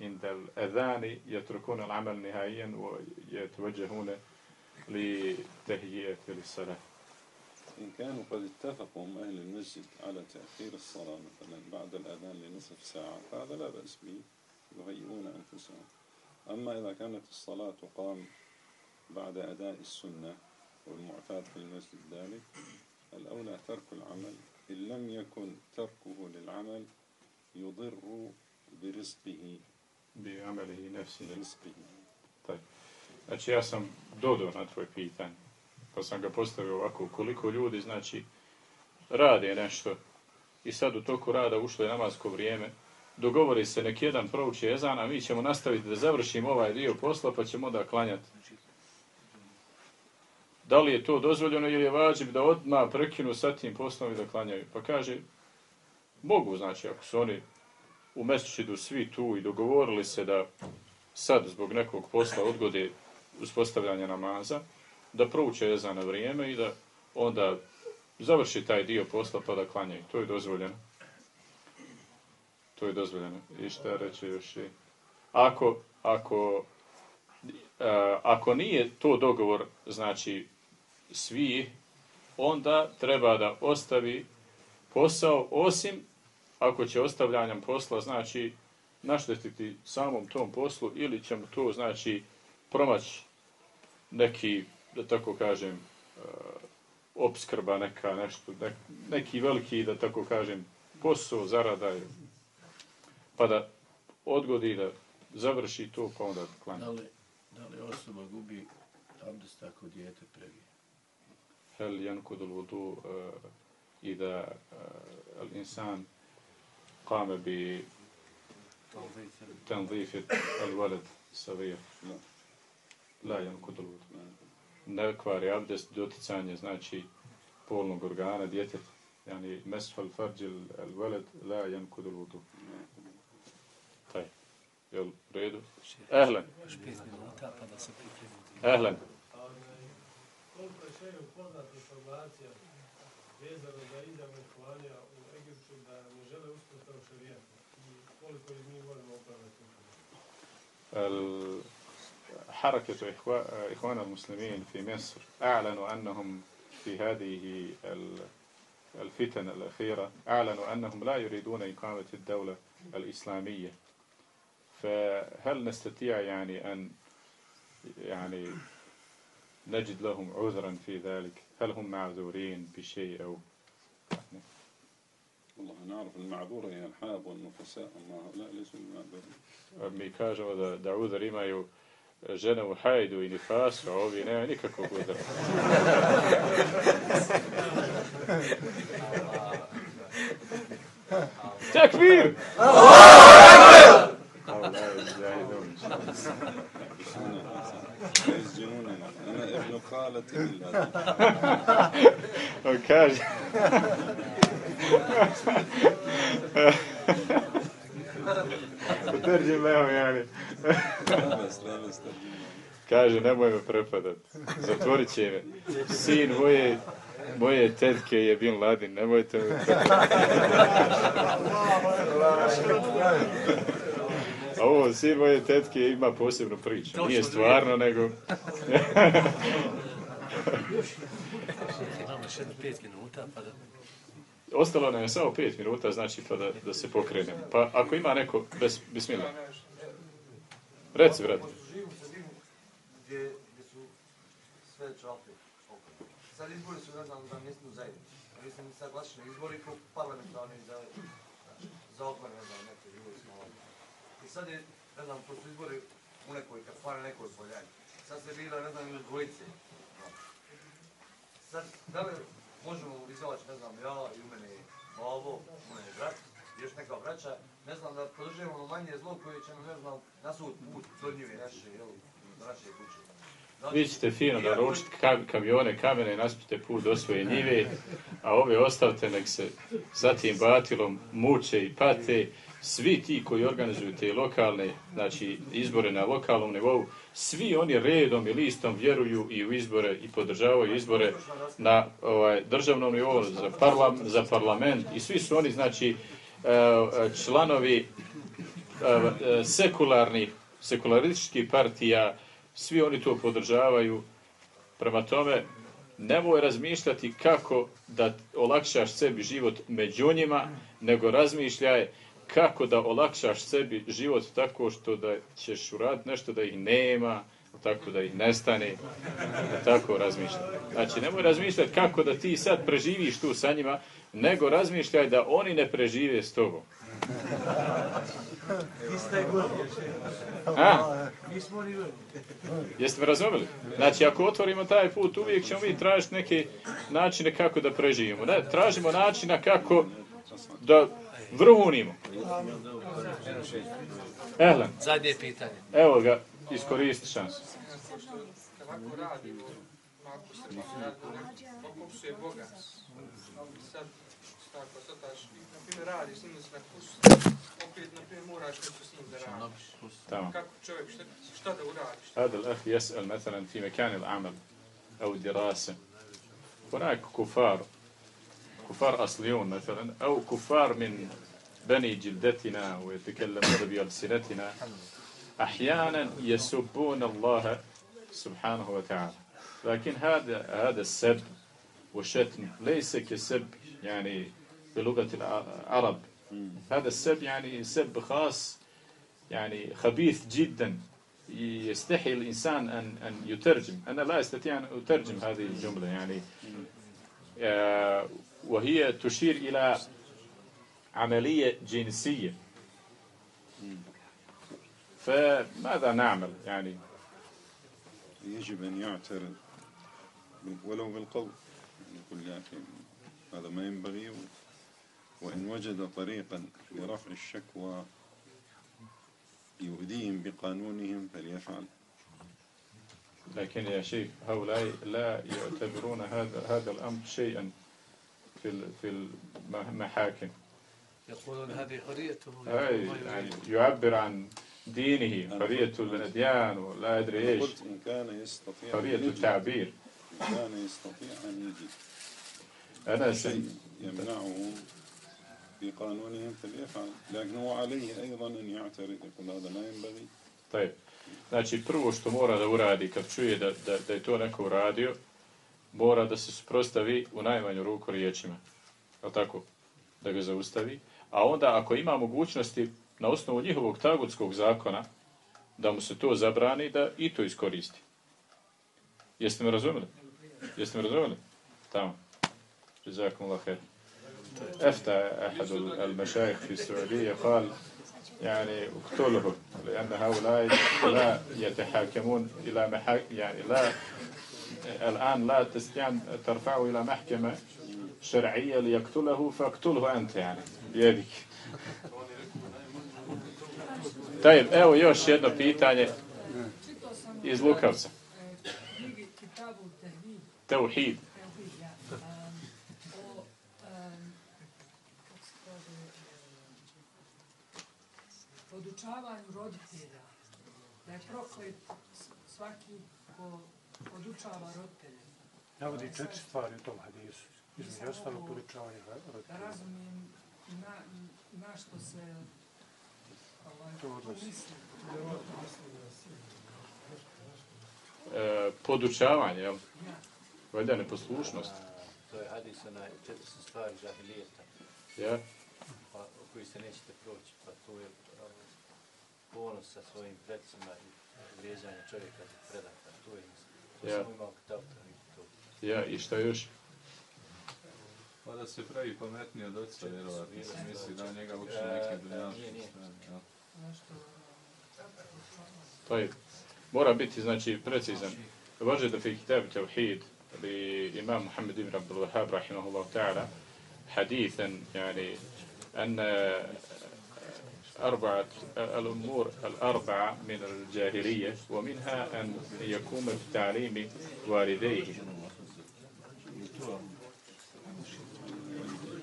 عند الأذان يتركون العمل نهائيا ويتوجهون لتهيئة للصلاة. إن كانوا قد اتفقوا أهل المسجد على تأخير الصلاة مثلا بعد الأذان لنصف ساعة فهذا لا بأس به يهيئون أنفسهم. أما إذا كانت الصلاة تقام بعد أداء السنة والمعتاد في المسجد ذلك الأولى ترك العمل. إن لم يكن تركه للعمل يضر برزقه. بعمله نفسه. برزقه. طيب. Znači ja sam dodao na tvoj pitanje, pa sam ga postavio ovako, koliko ljudi, znači, rade nešto i sad u toku rada ušlo je namasko vrijeme, dogovori se nek jedan prouči jezan, a mi ćemo nastaviti da završimo ovaj dio posla, pa ćemo da klanjati. Da li je to dozvoljeno ili je vađib da odmah prekinu sa tim poslom i da klanjaju? Pa kaže, mogu, znači, ako su oni u mesečidu svi tu i dogovorili se da sad zbog nekog posla odgode uspostavljanja namaza, da prouče jezan na vrijeme i da onda završi taj dio posla pa da klanjaju. To je dozvoljeno. To je dozvoljeno. I šta reći još i... Ako, ako, uh, ako nije to dogovor, znači svi, onda treba da ostavi posao, osim ako će ostavljanjem posla, znači, naštetiti samom tom poslu ili ćemo to, znači, promaći neki, da tako kažem, uh, obskrba neka, nešto, ne, neki veliki, da tako kažem, posao, zarada, pa da odgodi da završi to, pa onda klanja. Da li, da li osoba gubi abdest ako dijete prebije? هل ينقض الوضوء إذا الإنسان قام بتنظيف الولد الصغير La jankudul utman. Ne kvari abdest, doticanje, znači polnog organa, djetet. Yani mesfal farđil al veled, la jankudul utman. Taj. Jel u redu? Ehlen. Ehlen. Koliko je šeo poznat informacija vezano da ide mehvalija u Egipću da ne žele uspostav šarijetu? Koliko mi? حركة إخوا- إخوان المسلمين في مصر أعلنوا أنهم في هذه ال- الفتن الأخيرة أعلنوا أنهم لا يريدون إقامة الدولة الإسلامية. فهل نستطيع يعني أن يعني نجد لهم عذرا في ذلك؟ هل هم معذورين بشيء أو والله نعرف المعذورة هي الحائض والنفساء. أما هؤلاء ليسوا المعذورين da, da udar imaju žene u hajdu i nifasu, a ovi nema nikakvog udara. بالله On kaže... Utrđi me, evo, jani. Kaže, nemoj me prepadat. Zatvorit će me. Sin moje, moje tetke je bin Ladin, nemojte me prepadat. A ovo, sin moje tetke ima posebnu priču. Nije stvarno, nego... Još, još, još, još, još, još, još, Ostalo nam je samo 5 minuta, znači pa da, da se pokrenemo. Pa ako ima neko, bez, bismillah. Reci, brate. Živim u sredinu gdje, gdje su sve čape okolo. Sad izbori su, ne znam, da mjesnu zajednicu. A Mislim, sad glasični izbori po parlamentarni za, za okvar, ne znam, neke ljudi smo ovdje. I sad je, ne znam, to su izbori u nekoj kafane, nekoj poljanji. Sad se bira, ne znam, još dvojice. Sad, da li možemo izaći, ne znam, ja i u mene babo, u mene brat, još neka braća, ne znam, da podržimo ono manje zlo koje će nam, ne znam, nasud put do njive naše, jel, naše kuće. Da li- Vi ćete fino naručiti kam, kamione, kamene naspite put do svoje njive, a ove ostavite nek se za tim batilom muče i pate. Svi ti koji organizuju te lokalne, znači izbore na lokalnom nivou, svi oni redom i listom vjeruju i u izbore i podržavaju izbore na ovaj, državnom nivou za, parlam, za parlament i svi su oni znači e, članovi e, sekularnih, sekularističkih partija, svi oni to podržavaju. Prema tome, nemoj razmišljati kako da olakšaš sebi život među njima, nego razmišljaj kako da olakšaš sebi život tako što da ćeš uraditi nešto da ih nema, tako da ih nestane, da tako razmišljaj. Znači, nemoj razmišljati kako da ti sad preživiš tu sa njima, nego razmišljaj da oni ne prežive s tobom. A? Nismo ni godina. Jeste me razumeli? Znači, ako otvorimo taj put, uvijek ćemo mi tražiti neke načine kako da preživimo. Ne, tražimo načina kako da vrhunimo. Ehle. Zadnje pitanje. Evo ga, iskoristi šansu. Kako radimo? Ako se pokušuje Boga, sad, tako, to taš, na primjer, radi, s njim na kursu, opet, na primjer, moraš nešto s njim da radi. Tamo. Kako čovjek, šta, šta da uradiš? Adel, ah, jes, el, fi ti mekanil amel, au dirase. Onaj kufar, كفار أصليون مثلا أو كفار من بني جلدتنا ويتكلمون بألسنتنا أحيانا يسبون الله سبحانه وتعالى. لكن هذا هذا السب والشتم ليس كسب يعني بلغة العرب. هذا السب يعني سب خاص يعني خبيث جدا. يستحي الإنسان أن أن يترجم. أنا لا أستطيع أن أترجم هذه الجملة يعني. آه، وهي تشير إلى عملية جنسية فماذا نعمل يعني؟ يجب أن يعترض ولو بالقول. يقول يا أخي هذا ما ينبغي. وإن وجد طريقا لرفع الشكوى يؤذيهم بقانونهم فليفعل. لكن يا شيخ هؤلاء لا يعتبرون هذا هذا الأمر شيئا. في في المحاكم يقولون هذه حريته أي يعني يعبر عن دينه حرية الأديان ولا أدري إيش. قلت إن كان يستطيع حرية. التعبير. إن كان يستطيع أن يجي. أنا شيء يمنعه في قانونهم فليفعل لكن هو عليه أيضا أن يعترض. يقول هذا ما ينبغي. Taj. Znači, prvo što mora da uradi kad čuje da, da, da je to neko uradio, mora da se suprostavi u najmanju ruku riječima. Je tako? Da ga zaustavi. A onda, ako ima mogućnosti na osnovu njihovog tagutskog zakona, da mu se to zabrani, da i to iskoristi. Jeste me razumeli? Jeste me razumeli? Tamo. جزاكم الله خير أفتى أحد المشايخ في السعودية قال يعني اقتله لأن هؤلاء لا يتحاكمون إلى محاك يعني لا الآن لا تستطيع أن ترفعه إلى محكمة شرعية ليقتله فاقتله أنت يعني بيدك طيب evo još jedno pitanje iz Lukavca. knjigi Kitabu Tehvid, Tauhid. Tehvid, ja, um, o, um, kako se kaže, um, podučavanju roditelja, da je proklet s- svaki ko podučava roditelje. Navodi četiri stvari u tom hadisu. Između ostalo podučavanje Da roditelja. razumijem na, na što se ovaj, To odnosi. E, podučavanje, jel? Valjda neposlušnost. To je hadis onaj četiri stvari žahilijeta. Ja? Pa, koji se nećete proći. Pa to je a, ponos sa svojim predsima i vrijeđanje čovjeka za predaka. To je to Ja. ja, i šta još? Pa da se pravi pametniji od oca, vjerovatno misli da njega uči neke dunjaške stvari. Ja. Mora biti, znači, precizan. Važe da fi kitab tevhid li imam Muhammed ibn Abdul Wahab, rahimahullahu ta'ala, hadithan, jani, an أربعة الأمور الأربعة من الجاهلية ومنها أن يقوم بتعليم والديه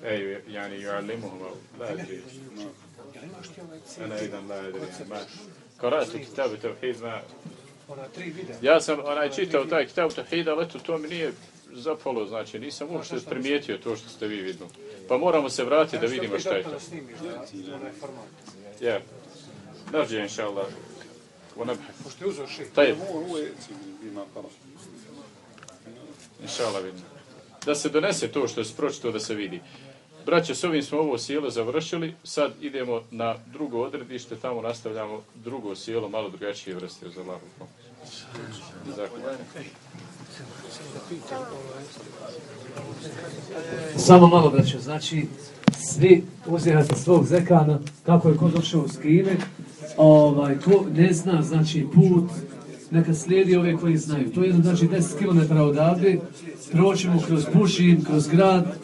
أيوة يعني يعلمهما لا أدري أنا أيضا لا أدري يعني ما قرأت كتاب التوحيد ما Ona tri videa. Ja sam onaj čitao taj kitab Tauhid, ali eto to mi nije zapalo, znači nisam uopšte primijetio to što ste vi vidjeli. Pa moramo se vratiti da vidimo šta je to. snimiš, da, onaj format. Ja. Nađe, inša Allah. ونبحث Pošto je uzeo ših. طيب هو هو يأتي بما قرأ inša Allah vidimo. Da se donese to što je pročito da se vidi. Braće, s ovim smo ovo sjelo završili, sad idemo na drugo odredište, tamo nastavljamo drugo sjelo, malo drugačije vrste za Allahu. Zahvaljujem. Samo malo, braćo, znači, svi uzirate svog zekana, kako je ko došao u skine, ovaj, ko ne zna, znači, put, neka slijedi ove koji znaju. To je jedno, znači, 10 km odavde, proćemo kroz Pušin, kroz grad,